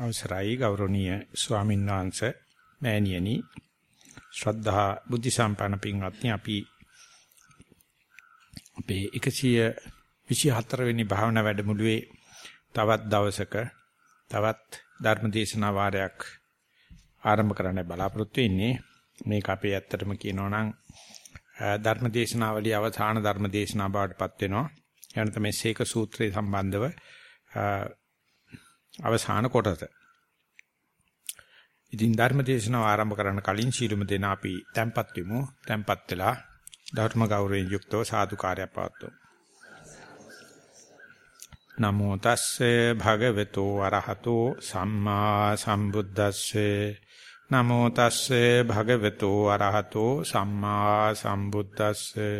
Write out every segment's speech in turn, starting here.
අවසරයි ගෞරවනීය ස්වාමීන් වහන්සේ මෑණියනි. ශ්‍රද්ධා බුද්ධ සම්පන්න පින්වත්නි අපි අපේ 124 වෙනි භාවනා වැඩමුළුවේ තවත් දවසක තවත් ධර්මදේශනා වාරයක් ආරම්භ කරන්න බලාපොරොත්තු වෙන්නේ. මේක අපේ ඇත්තටම කියනවා නම් ධර්මදේශනාවලිය අවසාන ධර්මදේශනා බවටපත් වෙනවා. එවනත මේ සීක සූත්‍රය සම්බන්ධව අවසාන කොටස. ඉතින් ධර්ම දේශනාව ආරම්භ කරන්න කලින් ශීලමු දෙන අපි tempත් වෙමු. tempත් වෙලා ධර්ම ගෞරවයෙන් යුක්තව සාදුකාරය පවත්වමු. නමෝ තස්සේ භගවතු වරහතෝ සම්මා සම්බුද්දස්සේ නමෝ තස්සේ භගවතු වරහතෝ සම්මා සම්බුද්දස්සේ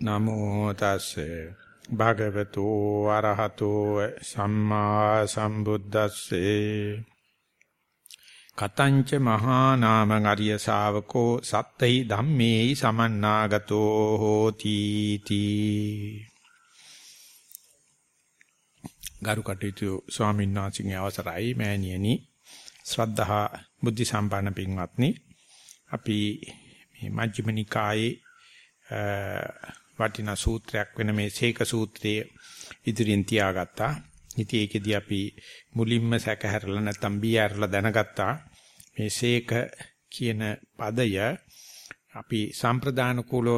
නමෝ තස්සේ භගවතු ආරහතෝ සම්මා සම්බුද්දස්සේ. කතංච මහා නාම අරිය ශාවකෝ සත්තයි ධම්මේයි සමන්නාගතෝ හෝති තී. ගරු කටයුතු ස්වාමීන් වහන්සේගේ අවසරයි මෑණියනි. ශ්‍රද්ධහා බුද්ධ සම්පන්න පින්වත්නි. අපි මේ මජ්ක්‍ධිම නිකායේ වටිනා සූත්‍රයක් වෙන මේ සීක සූත්‍රයේ ඉදිරියෙන් තියාගත්තා. ඉතින් ඒකෙදී අපි මුලින්ම සැකහැරලා නැත්තම් බී ඇරලා දැනගත්තා. මේ සීක කියන පදය අපි සම්ප්‍රදාන කුලව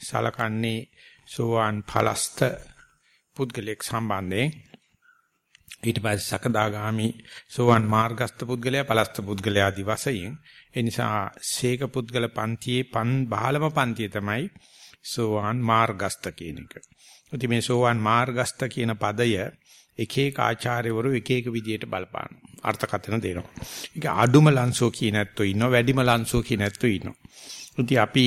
සලකන්නේ සෝවාන් ඵලස්ත පුද්ගලෙක් සම්බන්ධයෙන්. ඊට පස්සේ සකදාගාමි සෝවන් මාර්ගස්ත පුද්ගලයා පලස්ත පුද්ගලයා ආදි වශයෙන්. ඒ නිසා සීක පුද්ගල පන්තියේ පන් 15ම පන්තිය තමයි සෝවාන් මාර්ගස්ත කියන එක. ඉතින් මේ සෝවාන් මාර්ගස්ත කියන පදය එක එක ආචාර්යවරු එක එක විදියට බලපාන අර්ථකථන දෙනවා. ඒක අඩුම ලංසෝ කියන ඇත්තෝ ඉන්නවා වැඩිම ලංසෝ කියන ඇත්තෝ ඉන්නවා. ඉතින් අපි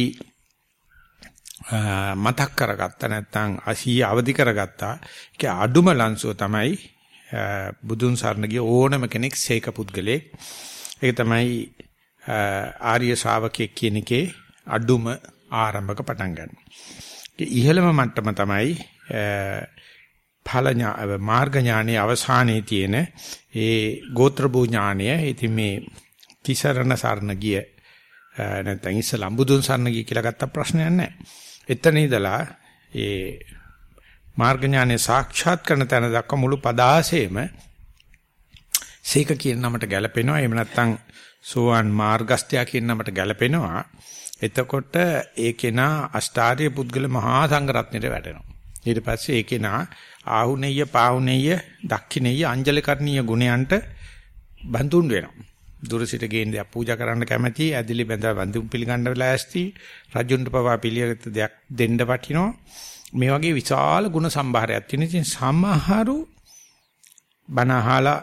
මතක් කරගත්ත නැත්නම් අසී අවදි කරගත්තා. ඒක අඩුම ලංසෝ තමයි බුදුන් සරණ ගිය ඕනම කෙනෙක් සීක පුද්ගලෙක්. ඒක තමයි ආර්ය ශ්‍රාවකෙක් කියන එකේ අඩුම ආරම්භක පටන් ගන්න. ඉහළම මට්ටම තමයි ඵල මාර්ග ඥානයේ අවසානයේ තියෙන ඒ ගෝත්‍ර භූ ඥානය. ඉතින් මේ තිසරණ සරණ ගිය නැත්නම් ඉස්සලම් බුදුන් සරණ ගිය කියලා ගත්ත ප්‍රශ්නයක් නැහැ. එතන ඉඳලා ඒ මාර්ග ඥානය සාක්ෂාත් කරන තැන දක්වා මුළු පදාසෙම සීක කියන නමට ගැලපෙනවා. එහෙම නැත්නම් සෝවාන් මාර්ගස්ත්‍යා කියන නමට ගැලපෙනවා. එතකොට ඒ කෙනා අෂ්ටාර්ය පුද්ගල මහා සංඝරත්නයට වැටෙනවා. ඊට පස්සේ ඒ කෙනා ආහුනේය පාහුනේය දක්ඛිනේය අංජලිකරණීය ගුණයන්ට බඳුන් වෙනවා. දුර සිට ගේන්දයක් පූජා කරන්න කැමැති ඇදිලි බඳ වඳුම් පිළිගන්න ලෑස්ති රජුන්ට පවා පිළිගත් දෙයක් දෙන්න වටිනවා. මේ වගේ විශාල ගුණ සම්භාරයක් තියෙන ඉතින් සමහරු බණ අහලා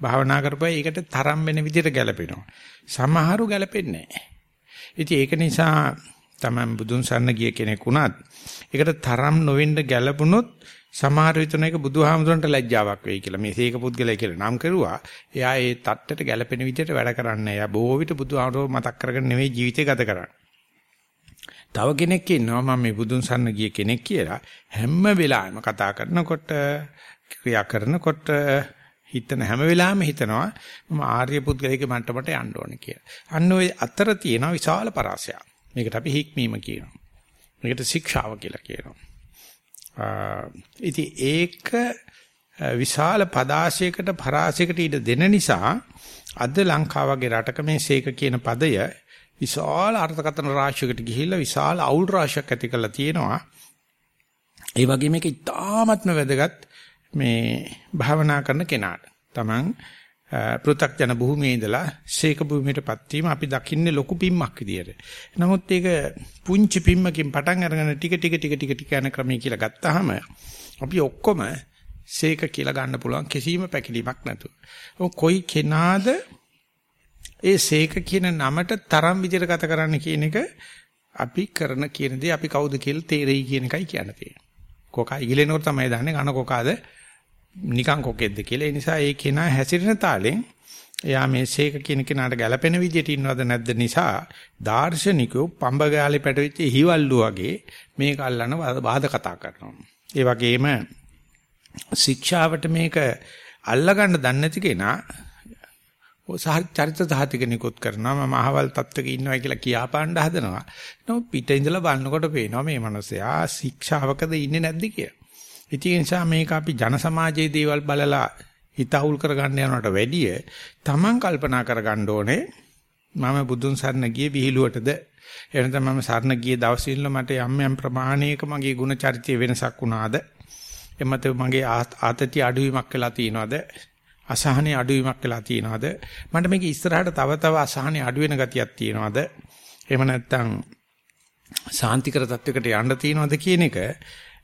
භාවනා කරපුවා ඒකට තරම් වෙන විදිහට ගැලපෙනවා. සමහරු ගැලපෙන්නේ නැහැ. ඉතින් ඒක නිසා තමයි බුදුන් සරණ ගිය කෙනෙක් වුණත් ඒකට තරම් නොවෙන්න ගැළපුණොත් සමහර විටන එක බුදුහාමුදුරන්ට ලැජ්ජාවක් වෙයි කියලා මේ සීක පුද්ගලයා කියලා නම් කරුවා. එයා ඒ தත්තට ගැළපෙන විදිහට වැඩ කරන්නේ. එයා බොහෝ විට බුදුහාමුදුරුවෝ මතක් කරගෙන නෙවෙයි ජීවිතය ගත කරන්නේ. තව කෙනෙක් ඉන්නවා මම මේ බුදුන් සරණ ගිය කෙනෙක් කියලා හැම වෙලාවෙම කතා කරනකොට ක්‍රියා කරනකොට හිතන හැම වෙලාවෙම හිතනවා මම ආර්ය පුද්ගලික මට්ටමට යන්න ඕනේ කියලා. අන්න ওই අතර තියෙන විශාල පරාසයක්. මේකට අපි හික්මීම කියනවා. මේකට ශික්ෂාව කියලා කියනවා. ඉතින් ඒක විශාල පදාශයකට පරාසයකට ඉඩ දෙන නිසා අද ලංකාව වගේ රටක මේ සීක කියන පදය විශාල අර්ථකථන රාශියකට ගිහිල්ලා විශාල අවුල් රාශියක් ඇති කරලා තියෙනවා. ඒ වගේ මේක ඉතාමත්ම වැදගත් මේ භාවනා කරන කෙනාට. Taman පෘථග්ජන භූමියේ ඉඳලා ශේක භූමියටපත් වීම අපි දකින්නේ ලොකු පිම්මක් විදියට. නමුත් ඒක පුංචි පිම්මකින් පටන් අරගෙන ටික ටික ටික ටික ටික යන ක්‍රමයේ කියලා ගත්තාම අපි ඔක්කොම ශේක කියලා ගන්න පුළුවන් කිසිම පැකිලීමක් නැතුව. කොයි කෙනාද ඒ ශේක කියන නමට තරම් විදියට ගත කරන්න කියන එක අපි කරන කියන දේ අපි කවුද කියලා තේරෙයි කියන එකයි කියන්න තියෙන්නේ. කොකා ඉගිලෙනකොට තමයි දන්නේ කන කොකාද නිකන් කොකෙද්ද කියලා. ඒ නිසා ඒ කෙනා හැසිරෙන තාලෙන් එයා මේ ශේක කියන කෙනාට ගැළපෙන විදිහට ඉන්නවද නැද්ද නිසා දාර්ශනිකෝ පඹගාලේ පැටවිච්ච හිවල්ලු වගේ මේක අල්ලන වාද කතා කරනවා. ඒ වගේම ශික්ෂාවට මේක අල්ලගන්න දන්නේ නැති කෙනා චරිත සාහිතික නිකුත් කරනවා මම අහවල් තත්ත්වක ඉන්නවා කියලා කියාපාන්න හදනවා. නෝ පිට ඉඳලා බලනකොට පේනවා මේ මනුස්සයා ශික්ෂාවකද ඉන්නේ නැද්ද කියලා. ඉතින් ඒ නිසා මේක අපි ජන සමාජයේ දේවල් බලලා හිත අවුල් කරගන්න යනවට වැඩිය Taman කල්පනා කරගන්න ඕනේ මම බුදුන් සරණ ගියේ විහිළුවටද? එනතම මම සරණ ගිය දවසේ ඉඳලා මට යම් යම් ප්‍රමාණයක මගේ ಗುಣ චරිතය වෙනසක් වුණාද? එමත් මගේ ආතති අඩුවීමක් වෙලා තියෙනවද? අසහනේ අඩුවීමක් වෙලා තියෙනවද? මට මේක ඉස්සරහට තව තව අසහනේ අඩු වෙන ගතියක් තියෙනවද? එහෙම නැත්නම් සාන්තිකර තත්වයකට යන්න තියෙනවද කියන එක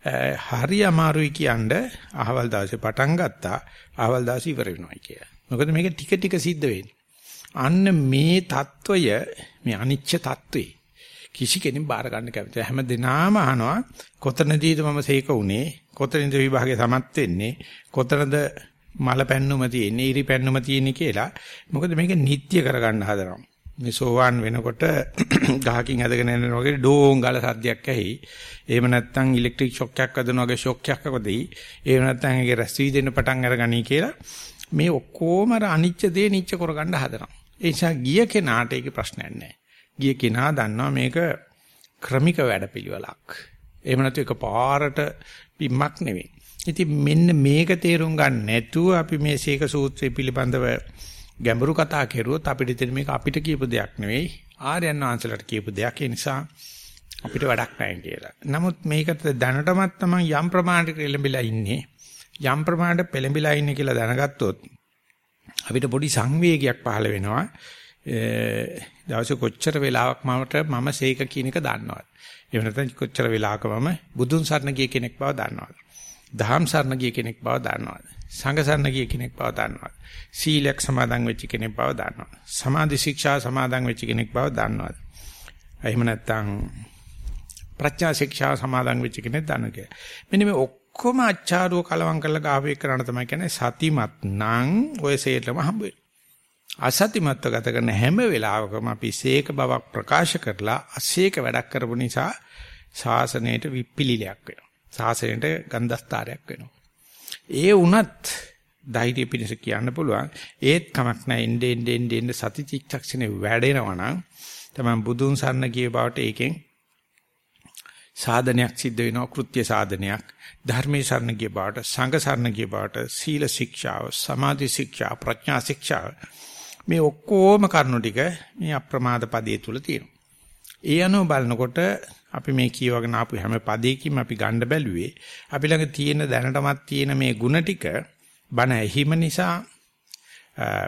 හරි අමාරුයි කියනද අහවල් දවසේ පටන් ගත්තා. අහවල් දවසේ ඉවර වෙනවා කියලා. මොකද මේක ටික ටික සිද්ධ වෙන්නේ. අන්න මේ తত্ত্বය මේ අනිච්ච తত্ত্বය කිසි කෙනෙක් බාර ගන්න කැමති හැම දිනාම අහනවා කොතනදීද මම සීක උනේ කොතනින්ද විභාගේ සමත් වෙන්නේ? කොතනද මල පැන්නුම තියෙන්නේ ඉරි පැන්නුම තියෙන්නේ? කියලා. මොකද මේක නිත්‍ය කරගන්න හදනවා. මේ සෝවාන් වෙනකොට ගහකින් ඇදගෙන යන වගේ ඩෝං ගාල සද්දයක් ඇහි. එහෙම නැත්නම් ඉලෙක්ට්‍රික් ෂොක් එකක් වදින වගේ ෂොක් එකක් වදී එහෙම නැත්නම් ඒකේ රැස් වී දෙන්න පටන් අරගනී කියලා මේ ඔක්කොම අර අනිච්ච දේ නිච්ච කරගන්න හදනවා. ඒ නිසා ගිය කෙනාට ඒකේ ප්‍රශ්නයක් නැහැ ගිය කෙනා දන්නවා මේක ක්‍රමික වැඩපිළිවෙලක්. එහෙම නැතු එකපාරට පිම්මක් නෙවෙයි. ඉතින් මෙන්න මේක තේරුම් ගන්න නැතුව අපි මේ සීක සූත්‍රය පිළිබඳව ගැඹුරු කතා කෙරුවොත් අපිට ඉතින් මේක අපිට කියපු දෙයක් නෙවෙයි ආර්යයන් වහන්සේලාට කියපු දෙයක් ඒ නිසා අපිට වැඩක් නැහැ කියලා. නමුත් මේකට දැනටමත් තමයි යම් ප්‍රමාණයකට එළඹිලා ඉන්නේ යම් ප්‍රමාණයට පෙළඹිලා ඉන්නේ කියලා දැනගත්තොත් අපිට පොඩි සංවේගයක් පහළ වෙනවා. දවසේ කොච්චර වෙලාවක් මමට මම සීක කියන එක දන්නවද? එහෙම නැත්නම් කොච්චර වෙලාවක මම බුදුන් සරණ ගිය කෙනෙක් බව දන්නවද? දහම් සරණ ගිය කෙනෙක් බව දන්නවද? සංඝ සරණ ගිය කෙනෙක් බව දන්නවද? සීලයක් සමාදන් වෙච්ච කෙනෙක් බව දන්නවද? සමාධි ශික්ෂා සමාදන් වෙච්ච කෙනෙක් බව දන්නවද? එහෙම නැත්නම් ප්‍රඥා ශික්ෂා සමාදන් වෙච්ච කෙනෙක් දන්නවද? මෙන්න මේ ඔක්කොම අච්චාරුව කලවම් කරලා ගාවේ කරන්න තමයි කියන්නේ සතිමත් නම් ඔය සේලම හම්බ වෙනවා. අසතිමත්ව ගත කරන හැම වෙලාවකම අපි සීක බවක් ප්‍රකාශ කරලා අසීක වැඩක් කරපු නිසා ශාසනයට විපිලිලයක් වෙනවා. ශාසනයට ගන්ධස්තරයක් වෙනවා. ඒ වුණත් ධෛර්ය පිණිස කියන්න පුළුවන් ඒත් කමක් නැහැ එnde ende ende ende සති චිත්තක්ෂණේ වැඩෙනවා නම් තමයි බුදුන් සරණ ගිය බවට ඒකෙන් සාධනයක් සිද්ධ වෙනවා කෘත්‍ය සාධනයක් ධර්මයේ සරණ ගිය බවට සංඝ සරණ ගිය බවට සීල ශික්ෂාව සමාධි ශික්ෂා ප්‍රඥා ශික්ෂා මේ ඔක්කොම කරුණු ටික මේ අප්‍රමාද පදයේ තුල තියෙනවා. ඒ අනුව බලනකොට අපි මේ කියවගෙන ආපු හැම පදයකින්ම අපි ගන්න බැලුවේ අපි ළඟ තියෙන දැනටමත් තියෙන මේ ಗುಣ ටික බණ ඇහිම නිසා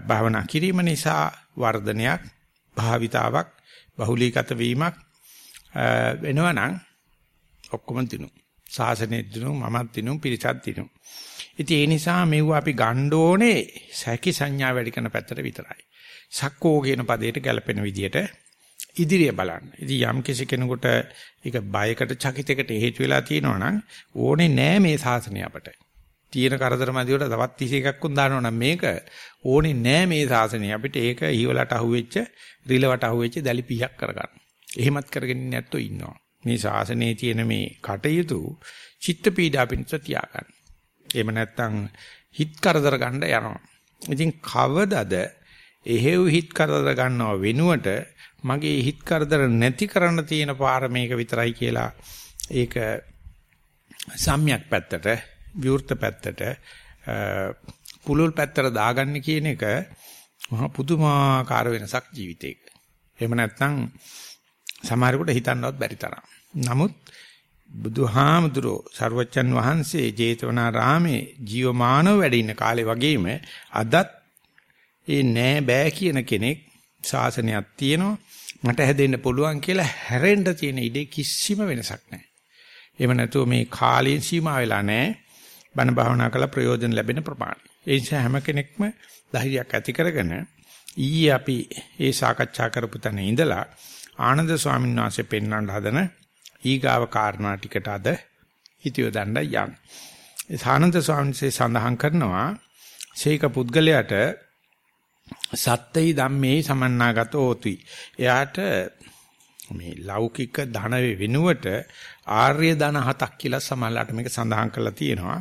භාවනා කිරීම නිසා වර්ධනයක් භාවිතාවක් බහුලීගත වීමක් වෙනවා නම් ඔක්කොම දිනු. සාසනෙ දිනු මමත් දිනු පිරිසත් දිනු. ඉතින් ඒ නිසා මෙව අපි ගන්න ඕනේ සැකි සංඥා වැඩි කරන පැත්තට විතරයි. සක්කෝ කියන පදයට ගැලපෙන විදියට ඉදිරිය බලන්න. ඉතින් යම් කිසි කෙනෙකුට ඒක බයකට චකිතයකට හේතු වෙලා තියෙනවා නම් ඕනේ නෑ මේ සාසනය අපට. තියෙන කරදර මැදියට තවත් 31ක් උන් දානවා නම් මේක ඕනේ නෑ මේ සාසනය. අපිට ඒක ඊවලට අහුවෙච්ච, රිලවට අහුවෙච්ච දැලි පීයක් කරගන්න. එහෙමත් කරගෙන නැත්තෝ ඉන්නවා. මේ ශාසනයේ තියෙන මේ කටයුතු චිත්ත පීඩා පිණිස තියාගන්න. එහෙම නැත්නම් හිත කරදර ගන්න යනවා. ඉතින් කවදද එහෙව් හිත කරදර ගන්නව වෙනුවට මගේ හිත කරදර නැති කරන්න තියෙන පාර මේක විතරයි කියලා ඒක සම්‍යක් පැත්තට විවෘත පැත්තට පුලුල් පැත්තට දාගන්න කියන එක මහා පුදුමාකාර වෙනසක් ජීවිතේක. එහෙම නැත්නම් සමහරෙකුට හිතන්නවත් බැරි තරම්. නමුත් බුදුහාමුදුරෝ සර්වචන් වහන්සේ ජේතවනාරාමේ ජීවමානව වැඩ ඉන්න කාලේ වගේම අදත් ඒ නෑ බෑ කියන කෙනෙක් ශාසනයක් තියෙනවා මට හැදෙන්න පුළුවන් කියලා හැරෙන්න තියෙන ඉඩේ කිසිම වෙනසක් නැහැ. එහෙම නැතුව මේ කාලයෙන් සීමා වෙලා නැහැ. බණ භාවනා කළ ප්‍රයෝජන ලැබෙන ප්‍රමාණය. ඒ නිසා හැම කෙනෙක්ම ධෛර්යයක් ඇති කරගෙන ඊයේ අපි ඒ සාකච්ඡා කරපු තැන ඉඳලා ආනන්ද ස්වාමීන් වහන්සේ පෙන්වන්න හදන ඊගාව කාරණා ටිකට අද හිතියෝ දණ්ඩ යන්. ඒ ආනන්ද ස්වාමීන් වහන්සේ සඳහන් කරනවා ශේක පුද්ගලයාට සත්‍යයි ධම්මේ සමන්නාගතෝති. එයාට මේ ලෞකික ධන වෙනුවට ආර්ය ධන හතක් කියලා සමහරලාට මේක සඳහන් කරලා තියෙනවා.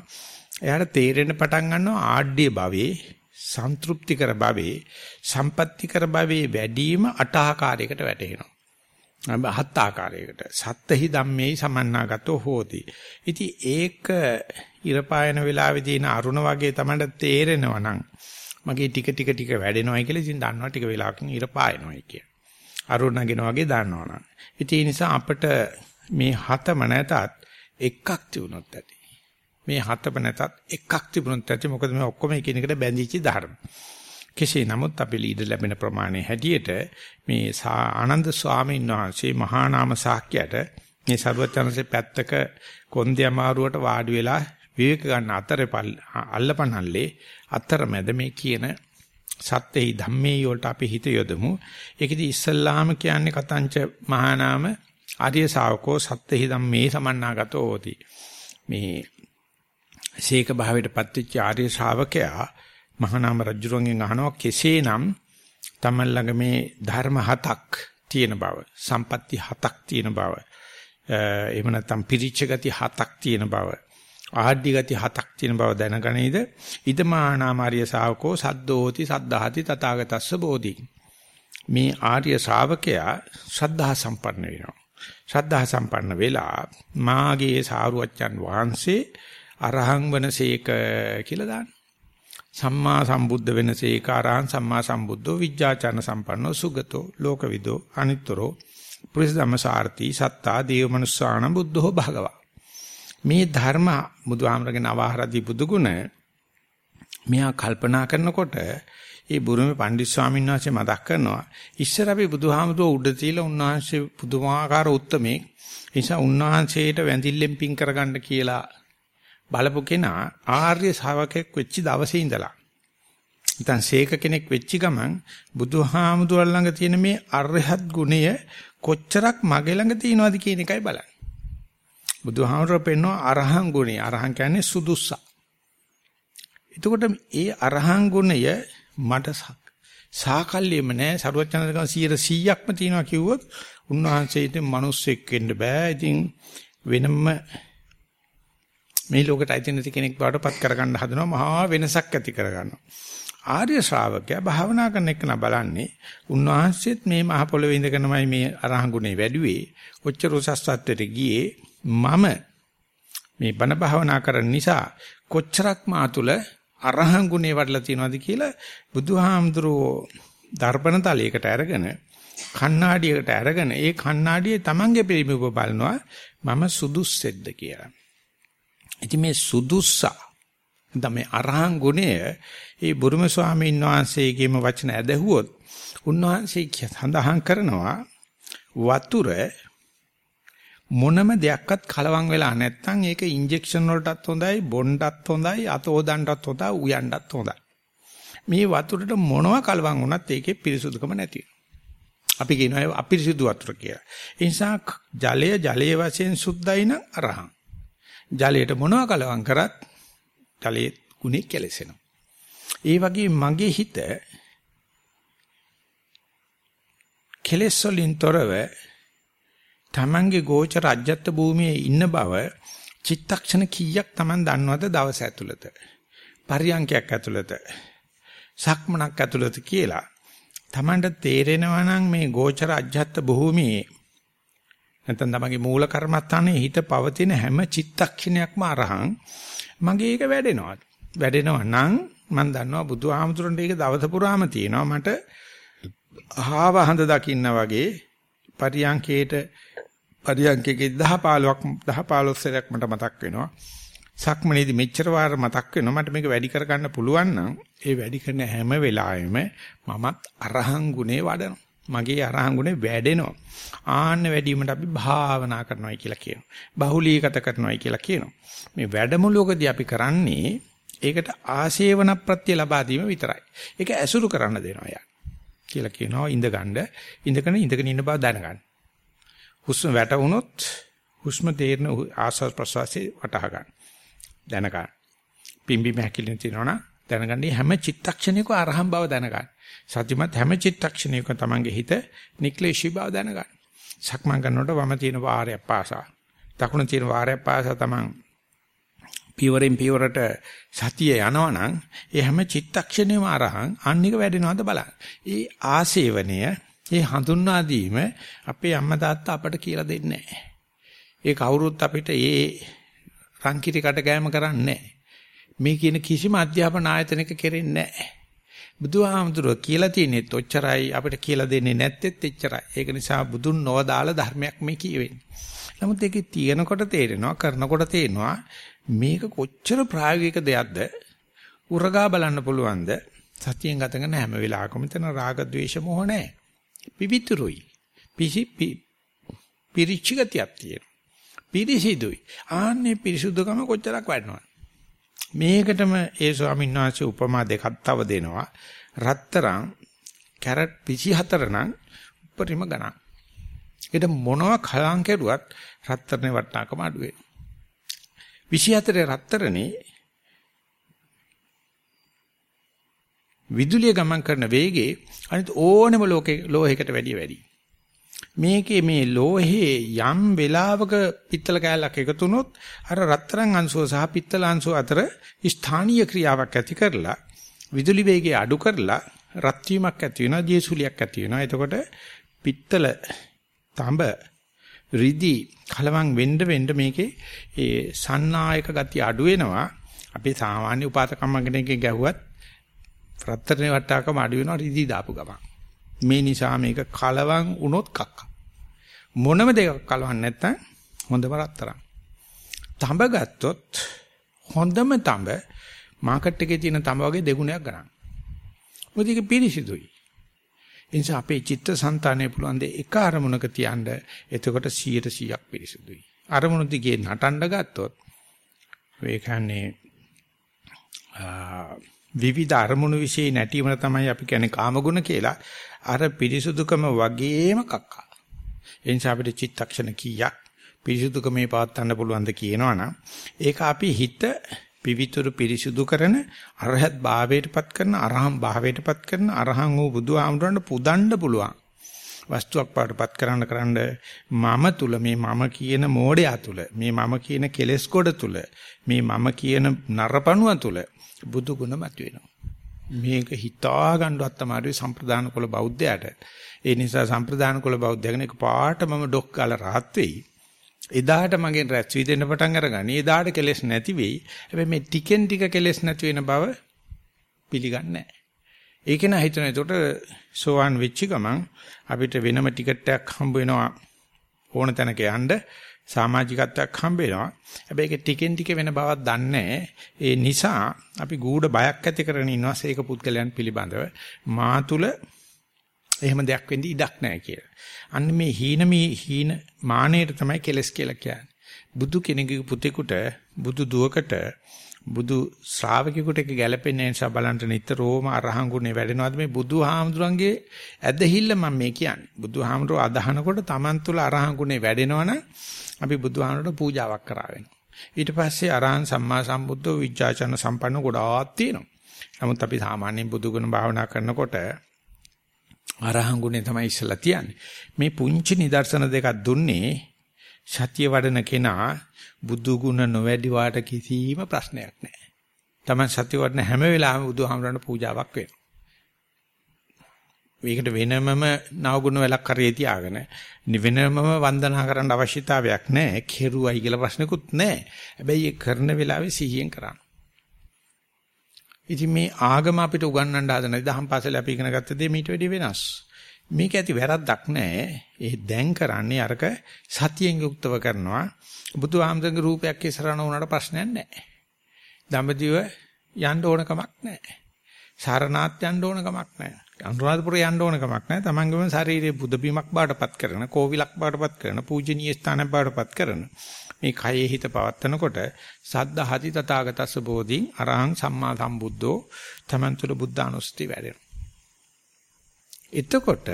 එයාට තේරෙන්න පටන් ගන්නවා ආඩ්‍ය භවයේ සන්තුප්තිකර භවේ සම්පත්‍තිකර භවේ වැඩිම අට ආකාරයකට වැටෙනවා. හත් ආකාරයකට සත්ත්‍හි ධම්මේ සමන්නාගතෝ හෝති. ඉතින් ඒක ඉරපායන වෙලාවේදී න අරුණ වගේ තමයි තේරෙනවා නම් මගේ ටික ටික ටික වැඩෙනවයි කියලා ඉතින් දන්නවා ටික වෙලාවකින් ඉරපායනවයි කිය. අරුණ නගින වගේ දන්නවනම්. ඉතින් ඒ නිසා අපිට මේ හතම නැතත් එකක් තිබුණොත් ඇති. මේ හතම නැතත් එකක් තිබුණොත් ඇති. මොකද මේ ඔක්කොම එකිනෙකට බැඳිච්ච ධර්ම. කෙසේ නමුත් අපි ලීඩ ලැබෙන ප්‍රමාණය හැටියට මේ ආනන්ද ස්වාමීන් වහන්සේ මහා නාම සාක්‍යයට මේ ਸਰවඥන්සේ පැත්තක කොන්දේ අමාරුවට වාඩි වෙලා විවේක ගන්න අතරේ අල්ලපනල්ලේ අතරමැද මේ කියන සත්‍යෙහි ධම්මේ වලට අපි හිත යොදමු. ඒකෙදි ඉස්සල්ලාම කියන්නේ කතංච මහා නාම ආර්ය ශාවකෝ සත්‍යෙහි ධම්මේ සමන්නාගතෝ හෝති. මේ ශේක භාවයට පත්වෙච්ච ආර්ය ශ්‍රාවකයා මහානාම රජුරන්ගෙන් අහනවා කෙසේනම් තමන් ළඟ මේ ධර්ම හතක් තියෙන බව සම්පatti හතක් තියෙන බව එහෙම නැත්නම් පිරිච්ච ගති හතක් තියෙන බව ආහද්ධි ගති හතක් තියෙන බව දැනගනීද ඉදමානාමාරිය ශාවකෝ සද්දෝති සද්ධාති තථාගතස්ස බෝධි. මේ ආර්ය ශාවකයා ශ්‍රද්ධා සම්පන්න වෙනවා. ශ්‍රද්ධා සම්පන්න වෙලා මාගේ සාරුවච්චන් වහන්සේ අරහං වනසේක කියලා දාන්න සම්මා සම්බුද්ධ වෙනසේක අරහං සම්මා සම්බුද්ධෝ විජ්ජාචන සම්පන්නෝ සුගතෝ ලෝකවිදෝ අනිත්තරෝ. පුරිස ධම්මසාරති සත්තා දේව මනුස්සාණ බුද්ධෝ භගවා. මේ ධර්ම බුදුහාමරගෙන අවහරදී බුදුගුණ මෙයා කල්පනා කරනකොට ඒ බුරුමේ පණ්ඩිත් ස්වාමීන් වහන්සේ මතක් කරනවා ඉස්සර අපි බුදුහාමුදුරුවෝ උඩ තියලා උන්වහන්සේ පුදුමාකාර උත්මේ නිසා උන්වහන්සේට වැඳිල්ලෙන් පින් කරගන්න කියලා බලපු කෙනා ආර්ය ශාවකෙක් වෙච්ච දවසේ ඉඳලා. ඉතින් සීක කෙනෙක් වෙච්ච ගමන් බුදුහාමුදුරුවෝ ළඟ තියෙන මේ අරහත් ගුණය කොච්චරක් මගේ ළඟ තියෙනවද කියන එකයි බලන්නේ. බුදුහාමුදුරුවෝ පෙන්වන අරහං ගුණය අරහං කියන්නේ සුදුස්සා එතකොට ඒ අරහං ගුණය මට සාකල්යෙම නෑ සරුවචනදකම 100%ක්ම තියෙනවා කිව්වොත් උන්වහන්සේට මිනිස්සෙක් වෙන්න බෑ. ඉතින් වෙනම මේ ලෝකෙට අයිති නැති කෙනෙක් බවට පත් කරගන්න හදනවා මහා වෙනසක් ඇති කරගන්නවා. ආර්ය ශ්‍රාවකයා භාවනා කරන එක නා බලන්නේ උන්වහන්සේත් මේ මහ පොළොවේ ඉඳගෙනමයි මේ අරහං ගුණේ වැඩිවේ. ඔච්චර උසස් තත්ත්වයට ගියේ මම මේ බණ භාවනා කරන නිසා කොච්චරක් මා තුළ අරහං ගුණේ වඩලා තියෙනවද කියලා බුදුහාමුදුරෝ දර්පණ තලයකට අරගෙන කණ්ණාඩියකට අරගෙන ඒ කණ්ණාඩියේ Tamange පිළිමිව බලනවා මම සුදුස්සෙක්ද කියලා. ඉතින් මේ සුදුස්සා තමයි අරහං ගුණය ඒ බුරුම ස්වාමීන් වහන්සේගේම වචන ඇදහුවොත් උන්වහන්සේ සඳහන් කරනවා වතුර මොනම දෙයක්වත් කලවම් වෙලා නැත්නම් ඒක ඉන්ජෙක්ෂන් වලටත් හොඳයි බොණ්ඩත් හොඳයි අතෝදන්ටත් හොඳයි උයන්ඩත් හොඳයි. මේ වතුරට මොනවා කලවම් වුණත් ඒකේ පිරිසුදුකම නැති අපි කියනවා අපිරිසුදු වතුර කියලා. ඒ නිසා ජලය ජලයේ වශයෙන් සුද්ධයි නම් අරහං. ජලයට මොනවා කලවම් කරත් ජලයේ ගුණේ කෙලසෙනවා. ඒ වගේ මගේ හිත කෙලෙස් වලින් තොරව තමන්ගේ ගෝචර අජ්‍යත්ත භූමියේ ඉන්න බව චිත්තක්ෂණ කීයක් Taman දන්නවද දවස ඇතුළත? පරියන්කයක් ඇතුළත? සක්මනක් ඇතුළත කියලා Tamanට තේරෙනවා නම් මේ ගෝචර අජ්‍යත්ත භූමියේ නැත්නම් තමගේ මූල කර්මස්ථානයේ හිත පවතින හැම චිත්තක්ෂණයක්ම අරහං මගේ ඒක වැඩෙනවා. වැඩෙනවා නම් මම දන්නවා බුදුහාමුදුරන්ට ඒක දවස පුරාම තියෙනවා. මට අහව හඳ දකින්න වගේ පරියංකේට පරියංකේකේ 10 15ක් 10 15 සැරයක් මට මතක් වෙනවා. සක්මනේදී මෙච්චර වාර මතක් වෙනවා මට මේක වැඩි කරගන්න පුළුවන් නම් ඒ වැඩි කරන හැම වෙලාවෙම මමත් අරහං ගුණේ වඩනවා. මගේ අරහංගුනේ වැඩෙනවා. ආන්න වැඩිවීමට අපි භාවනා කරනවායි කියලා කියනවා. බහුලීගත කරනවායි කියලා කියනවා. මේ වැඩමුළුවකදී අපි කරන්නේ ඒකට ආශේවන ප්‍රත්‍ය ලබා දීම විතරයි. ඒක ඇසුරු කරන්න දෙනවා යා. කියලා කියනවා ඉඳගන්න ඉඳගෙන ඉඳගෙන ඉන්න බව දැනගන්න. හුස්ම වැටුනොත් හුස්ම තේරෙන ආස්වාද ප්‍රසවාසයේ වටහා ගන්න. දැනගන්න. පිම්බි මහැකිලින් තිනවනම් දැනගන්නේ හැම චිත්තක්ෂණයක අරහම් බව දැනගන්න. සත්‍යමත් හැම චිත්තක්ෂණයක තමන්ගේ හිත නික්ලේශී බව දැනගන්න. සක්මන් කරනකොට වම තියෙන වාරයක් පාසා. දකුණ තියෙන වාරයක් පාසා තමන් පියවරෙන් පියවරට සතිය යනවනම් ඒ හැම චිත්තක්ෂණයම අරහං අන්නික වැඩෙනවද බලන්න. ඒ ආසේවනය, ඒ හඳුන්වා දීම අපේ අම්මා තාත්තා අපට කියලා දෙන්නේ නැහැ. ඒ කවුරුත් අපිට ඒ රංකිරි කට ගෑම කරන්නේ මේ කියන කිසිම අධ්‍යාපන ආයතනයක කෙරෙන්නේ නැහැ. බුදුහාමුදුරුවෝ කියලා තියෙනෙත් ඔච්චරයි අපිට කියලා දෙන්නේ නැත්තේත් එච්චරයි. ඒක නිසා බුදුන් නොවදාළ ධර්මයක් මේ කියවෙන්නේ. නමුත් ඒකේ තියෙනකොට තේරෙනවා කරනකොට තේරෙනවා මේක කොච්චර ප්‍රායෝගික දෙයක්ද උරගා බලන්න පුළුවන්ද සතියෙන් ගත කරන හැම වෙලාවකම තන රාග ద్వේෂ මොහ නැහැ පිවිතුරුයි පිසි පිරිච්ච ගතියක් තියෙනවා. පිරිසිදුයි. ආන්නේ පිරිසුදුකම කොච්චරක් වඩනවද මේකටම ඒ ස්වාමීන් වහන්සේ උපමා දෙකක් තව දෙනවා. රත්තරන් කැරට් 24 නම් උපරිම ගණන්. ඒකට මොනවා කලං කෙරුවත් රත්තරනේ වටනාකම අඩු වෙනවා 24 රත්තරනේ විදුලිය ගමන් කරන වේගේ අනිත් ඕනෙම ලෝකේ ලෝහයකට වැඩිය වැඩි. මේකේ මේ ලෝහේ යම් වෙලාවක පිත්තල කෑල්ලක් එකතු වුනොත් අර රත්තරන් අංශුව සහ පිත්තල අංශුව අතර ස්ථානීය ක්‍රියාවක් ඇති කරලා විදුලි වේගය අඩු කරලා රත් වීමක් ඇති වෙනවා ජේසුලියක් ඇති වෙනවා. එතකොට පිත්තල තඹ රිදි කලවම් වෙන්න වෙන්න මේකේ ඒ සන්නායක ගතිය අඩු වෙනවා. අපි සාමාන්‍ය උපාතකම්ම කෙනෙක්ගෙන් ගැහුවත් රත්තරනේ වට්ටාකම අඩු වෙනවා රිදි දාපු ගමන්. මේ නිසා මේක කලවම් වුණොත් කක්ක. මොනම දෙයක් කලවම් නැත්තම් හොඳම රත්තරන්. තඹ ගත්තොත් හොඳම තඹ මාකට් එකේ තියෙන තඹ වගේ දෙගුණයක් ගන්න. මොකද ඒක පිරිසිදුයි. ඒ නිසා අපේ චිත්තසංතානය පුළුවන් ද එක අරමුණක තියන්න එතකොට 100%ක් පිරිසුදුයි. අරමුණු දිගේ නටන්න ගත්තොත් ඒ කියන්නේ විවිධ අරමුණු વિશે නැටීම තමයි අපි කියන්නේ කාමගුණ කියලා. අර පිරිසුදුකම වගේම කක්කා. ඒ නිසා අපිට චිත්තක්ෂණ කීයක් පිරිසුදුකමේ පවත්වන්න පුළුවන්ද කියනවනම් ඒක අපි හිත පිවිතුරු පිරිසුදු කරන අරහත් භාවයටපත් කරන අරහම් භාවයටපත් කරන අරහං වූ බුදුහාමුදුරන්ට පුදන්න පුළුවන් වස්තුවක් පාටපත් කරන්න කරන්න මම තුල මේ මම කියන මෝඩයා තුල මේ මම කියන කෙලෙස් කොට තුල මේ මම කියන නරපණුව තුල බුදු ගුණ මතුවෙනවා මේක හිතා ගන්නවත් තමයි සම්ප්‍රදාන කුල බෞද්ධයාට ඒ නිසා සම්ප්‍රදාන කුල බෞද්ධයගෙන එක පාට මම ඩොක් කාලා rahat වෙයි එදාට මගෙන් රැස් වී දෙන්න පටන් අරගනි. එදාට කෙලෙස් නැති වෙයි. හැබැයි මේ ටිකෙන් ටික කෙලෙස් නැති වෙන බව පිළිගන්නේ නැහැ. ඒක න හිතන එතකොට සෝවන් වෙච්ච ගමන් අපිට වෙනම ටිකට් එකක් හම්බ වෙනවා ඕන තැනක යන්න සමාජිකත්වයක් හම්බ වෙනවා. හැබැයි ඒක ටිකෙන් ටික වෙන බවක් දන්නේ ඒ නිසා අපි ගූඪ බයක් ඇති කරගෙන ඉන්නවා ඒක පුද්ගලයන් පිළිබඳව. මා තුල එහෙම දෙයක් වෙන්න ඉඩක් නැහැ කියලා. අන්න මේ හීන මේ හීන මානෙට තමයි කෙලස් කියලා කියන්නේ. බුදු කෙනෙකුගේ පුතේකට බුදු දුවකට බුදු ශ්‍රාවකෙකුට එක ගැළපෙන්නේ නිසා බලන්න නිතරම අරහන් ගුණේ වැඩෙනවාද මේ බුදුහාමුදුරන්ගේ ඇදහිල්ල මම මේ කියන්නේ. බුදුහාමුදුරුව අදහනකොට Taman තුල අරහන් ගුණේ වැඩෙනවනම් අපි බුදුහාමුදුරට පූජාවක් කරා වෙනවා. ඊට පස්සේ අරහන් සම්මා සම්බුද්ධ විජ්ජාචන සම්පන්න ගොඩාක් තියෙනවා. නමුත් අපි සාමාන්‍යයෙන් බුදු ගුණ භාවනා කරනකොට අරහන් ගුණේ තමයි ඉස්සලා තියන්නේ. මේ පුංචි නිදර්ශන දෙකක් දුන්නේ සතිය වඩන කෙනා බුදු ගුණ නොවැඩි වාට කිසිම ප්‍රශ්නයක් නැහැ. Taman සතිය වඩන හැම වෙලාවෙම බුදුහාමරණ පූජාවක් වෙනවා. මේකට වෙනමම නවගුණ වැලක් කරේ තියාගෙන වෙනමම වන්දනා කරන්න අවශ්‍යතාවයක් නැහැ. කෙරුවයි කියලා ප්‍රශ්නකුත් නැහැ. හැබැයි ඒ කරන වෙලාවේ සිහියෙන් කරන්න. ඉතින් මේ ආගම අපිට උගන්වන්න හදන දහම් පාසල අපි ඉගෙන ගත්ත දේ මීට වැඩිය වෙනස්. මේක ඇති වැරද්දක් නෑ. ඒ දැන් කරන්නේ අරක සතියෙන් යුක්තව කරනවා. බුදු ආමදගේ රූපයක් ඉස්සරහන වුණාට ප්‍රශ්නයක් නෑ. දඹදිව යන්න ඕන කමක් නෑ. සාරනාත් යන්න ඕන කමක් නෑ. අනුරාධපුර යන්න ඕන කමක් නෑ. තමන්ගේම ශරීරයේ බුදු බිමක් බාටපත් කරන, කෝවිලක් බාටපත් කරන, පූජනීය ස්ථානයක් බාටපත් කරන මේ කයේ හිත පවත්නකොට සද්ද හති තථාගතස්ස බෝධි අරහං සම්මා සම්බුද්ධෝ තමන් තුළ බුද්ධානුස්සති වැඩෙනවා. එතකොට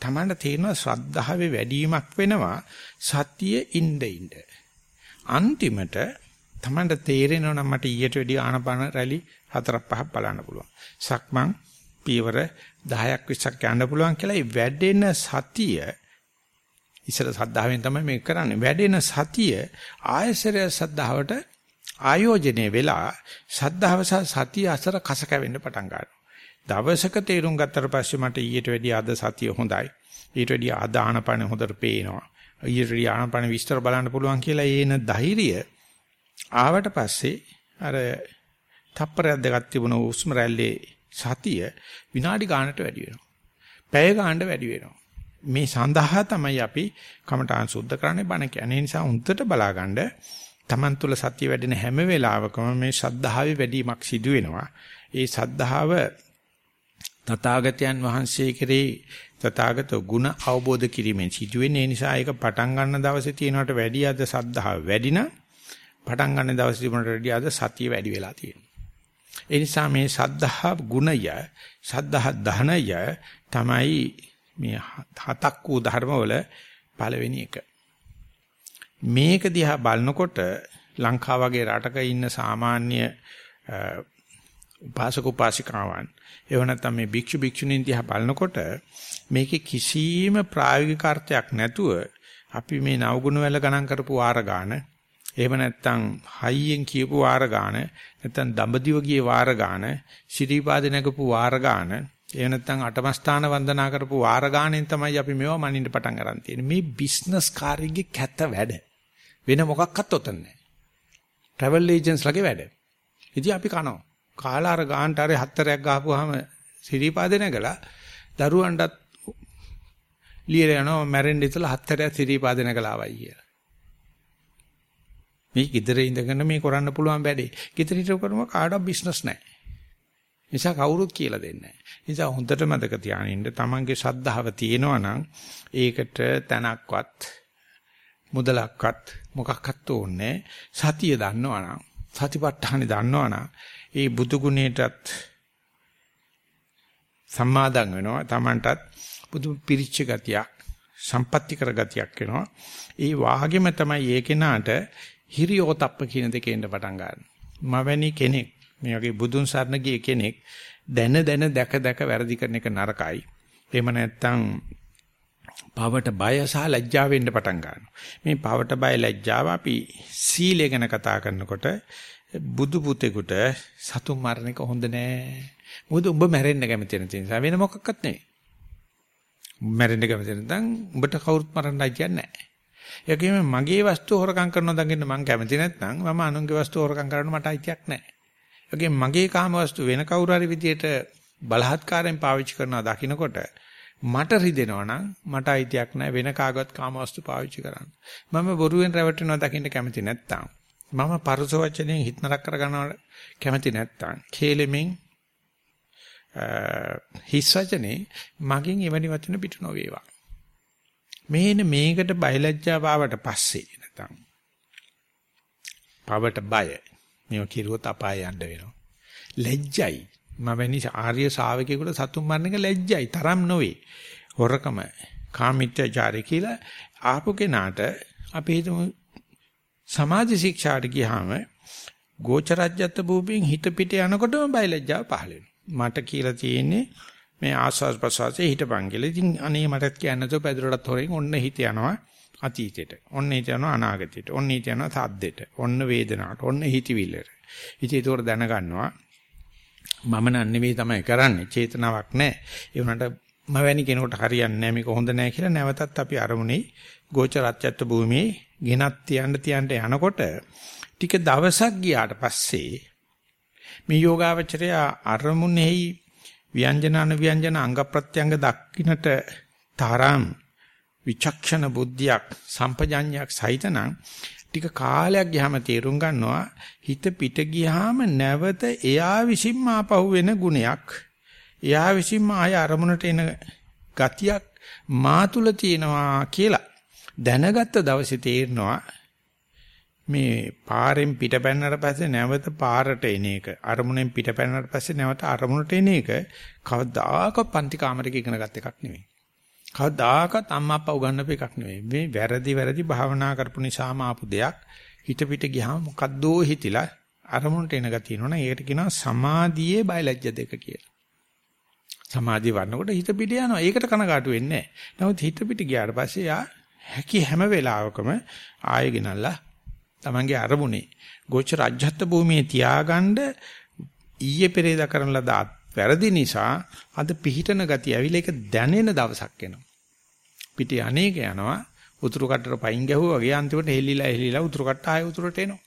තමන්ට තේරෙනවා ශ්‍රද්ධාවේ වැඩිවීමක් වෙනවා සතිය ඉnde ඉnde. අන්තිමට තමන්ට තේරෙනවා නම් මට ඊට වැඩි ආනපන රැලි හතරක් පහක් බලන්න පුළුවන්. සක්මන් පියවර 10ක් 20ක් යන්න පුළුවන් කියලා වැඩෙන සතිය ඉස්සර සද්ධාවෙන් තමයි මේක කරන්නේ. වැඩෙන සතිය ආයසරය සද්ධාවට ආයෝජනය වෙලා සද්ධාව සහ සතිය අතර කස කැවෙන්න පටන් ගන්නවා. දවසක තේරුම් ගත්තට පස්සේ මට ඊට වැඩිය අද සතිය හොඳයි. ඊට වැඩිය අද ආනපන හොඳට පේනවා. ඊට වැඩිය ආනපන විස්තර බලන්න පුළුවන් කියලා ඒන ධෛර්යය ආවට පස්සේ අර තප්පරයක් දෙකක් තිබුණ උස්ම රැල්ලේ සතිය විනාඩි ගානට වැඩි වෙනවා. පැය ගානට වැඩි වෙනවා. මේ සඳහා තමයි අපි කමඨාන් සුද්ධ කරන්නේ බණ කියන්නේ. නිසා උන්ටට බලාගන්න Taman තුල සතිය වැඩෙන හැම වෙලාවකම මේ ශද්ධාවේ වැඩිමක් සිදු වෙනවා. ඒ ශද්ධාව තථාගතයන් වහන්සේ කෙරේ තථාගත ගුණ අවබෝධ කිරීමෙන් සිදුවෙන්නේ. ඒ නිසා ඒක පටන් ගන්න දවසේ තියෙනවට වැඩිය අද ශද්ධාව වැඩි නම් පටන් ගන්න දවසේ තිබුණට වැඩිය අද සතිය වැඩි වෙලා තියෙනවා. ඒ නිසා මේ සද්ධා ගුණය සද්ධා ධනය තමයි මේ හතක් වූ ධර්මවල පළවෙනි එක. මේක දිහා බලනකොට ලංකාව වගේ රටක ඉන්න සාමාන්‍ය උපාසක උපාසිකාවන් ඒව නැත්නම් මේ භික්ෂු භික්ෂුණීන් දිහා බලනකොට මේකේ කිසිම ප්‍රායෝගික අර්ථයක් නැතුව අපි මේ නවගුණ වල ගණන් කරපු වාර ගාන එහෙම නැත්නම් හයියෙන් කියපු වාර ගාන නැත්නම් දඹදිව ගියේ වාර ගාන ශිරීපාද නැගපු වාර ගාන එහෙම නැත්නම් අටමස්ථාන වන්දනා කරපු වාර ගානෙන් තමයි අපි මේවා මනින්න පටන් ගන්න තියෙන්නේ. මේ බිස්නස් කාර්යයේ කැත වැඩ. වෙන මොකක්වත් ඔතන නැහැ. ට්‍රැවල් ඒජන්ට්ස් ලගේ වැඩ. ඉතින් අපි කනවා. කාලා අර ගාන්ට අර හතරක් ගහපුවාම ශිරීපාද නැගලා දරුවන්ටත් ලියලා යනවා මැරෙන්න ඉතලා හතරක් ශිරීපාද නැගලා ආවයි කියලා. මේ ගෙදර ඉඳගෙන මේ කරන්න පුළුවන් වැඩේ. ගෙදර හිටව කරම කාටවත් බිස්නස් නැහැ. නිසා කවුරුත් කියලා දෙන්නේ නැහැ. නිසා හොඳට මතක තියාගන්න තමන්ගේ ශද්ධාව තියෙනවා නම් ඒකට තනක්වත් මුදලක්වත් මොකක්වත් ඕනේ සතිය දන්නවනම් සතිපට්ඨානෙ දන්නවනම් ඒ බුදු ගුණයටත් සම්මාදම් වෙනවා තමන්ටත් බුදු පිරිච්ච ගතියක් සම්පත්‍ති කර ගතියක් වෙනවා ඒ වාගෙම තමයි ඒ කෙනාට හිරියෝතප්ප කියන දෙකේ ඉන්න පටන් ගන්නවා. මවැනි කෙනෙක් මේ වගේ බුදුන් සරණ ගිය කෙනෙක් දැන දැන දැක දැක වැරදි කරන එක නරකයි. එහෙම නැත්නම් පවට බය සහ ලැජ්ජාව වෙන්න පටන් ගන්නවා. මේ පවට බය ලැජ්ජාව අපි සීලය ගැන කතා කරනකොට බුදු පුතේකට සතුන් මරණ එක හොඳ නෑ. මොකද උඹ මැරෙන්න කැමති නැති නිසා වෙන මොකක්වත් නෙවෙයි. මැරෙන්න කැමති නැත්නම් උඹට කවුරුත් මරන්නයි කියන්නේ නෑ. ඒකෙම මගේ වස්තුව හොරකම් කරනවා දකින්න මං කැමති නැත්නම් මම අනුන්ගේ වස්තුව හොරකම් කරන්න මට අයිතියක් නැහැ. ඒකෙම මගේ කාම වස්තු වෙන කවුරු හරි විදියට බලහත්කාරයෙන් පාවිච්චි කරනවා දකින්නකොට මට රිදෙනවා නම් මට අයිතියක් නැහැ වෙන කාගවත් කාම වස්තු පාවිච්චි කරන්න. මම බොරුවෙන් රැවටෙනවා දකින්න කැමති නැත්නම් මම පරස වචනෙන් හිත නරක කරගන්නවා කැමති නැත්නම් කේලෙමින් හිස් වචනේ මගෙන් එවැනි වචන පිට නොවේවා. මේන මේකට බයලජ්ජාව ආවට පස්සේ නැතනම් පවට බය. මේව කිරුවොත් අපාය යන්න වෙනවා. ලැජ්ජයි. මම වෙනි ආර්ය ශාවකයෙකුට සතුන් මරන එක ලැජ්ජයි. තරම් නොවේ. හොරකම කාමිත්‍යචාරය කියලා ආපු කෙනාට අපි හිතමු සමාධි ශික්ෂාට ගියාම ගෝචරජ්‍යත් භූමියෙන් හිත පිට යනකොටම බයලජ්ජාව පහළ වෙනවා. මට කියලා තියෙන්නේ මේ ආස්වාද ප්‍රසවාසයේ හිටපන් කියලා. ඉතින් අනේ මටත් කියන්න තෝ පැදුරටත් හොරෙන් ඔන්න හිත යනවා අතීතයට. ඔන්න හිත යනවා අනාගතයට. ඔන්න හිත යනවා සද්දෙට. ඔන්න වේදනාවට. ඔන්න හිතවිල්ලට. ඉතින් ඒක දැනගන්නවා මම නන් නෙවෙයි තමයි කරන්නේ. චේතනාවක් නැහැ. ඒ වුණාට මම වැනි කෙනෙකුට හරියන්නේ නැහැ මේක හොඳ නැහැ කියලා නැවතත් අපි අරමුණේ ගෝචරත්‍යත්ව භූමියේ ගෙනත් තියන්න තියන්න යනකොට ටික දවසක් ගියාට පස්සේ මේ යෝගාවචරය අරමුණෙහි ව්‍යංජන අනුව්‍යංජන අංග ප්‍රත්‍යංග දක්ිනට තරම් විචක්ෂණ බුද්ධියක් සම්පජඤ්ඤයක් සහිතනම් ටික කාලයක් ගියාම තේරුම් ගන්නවා හිත පිට ගියාම නැවත එයා විසින්ම ආපහු වෙන ගුණයක්. එයා විසින්ම ආය අරමුණට එන ගතියක් මා තුල තියෙනවා කියලා දැනගත්ත දවසේ තේරෙනවා මේ පාරෙන් පිටපැන්නට පස්සේ නැවත පාරට එන එක අරමුණෙන් පිටපැන්නට පස්සේ නැවත අරමුණට එන එක කවදාකවත් පන්ති කාමරයක ඉගෙන ගත් එකක් නෙවෙයි. කවදාකවත් අම්මා අප්පා උගන්වපු එකක් නෙවෙයි. මේ වැරදි වැරදි භාවනා කරපු නිසාම ආපු දෙයක් හිත පිට ගියාම මොකද්දෝ හිතිලා අරමුණට එන ගතිය නෝන ඒකට කියනවා සමාධියේ බයලජ්‍ය දෙක කියලා. සමාධිය වන්නකොට හිත පිට යනවා. ඒකට කනගාටු වෙන්නේ නැහැ. නමුත් හිත පිට ගියාට පස්සේ යා හැකි හැම වෙලාවකම ආයෙ ගෙනල්ලා Tamange අරමුණේ ගෝචර අජ්ජත් භූමියේ තියාගන්න ඊයේ පෙරේදා කරන ලද වැරදි නිසා අද පිහිටන ගතිය ඇවිල්ලා ඒක දැනෙන දවසක් එනවා. පිටි අනේක යනවා උතුරු කටට පයින් ගැහුවා වගේ අන්තිමට හෙල්ලිලා හෙල්ලිලා උතුරු කටට ආයෙ උතුරට එනවා.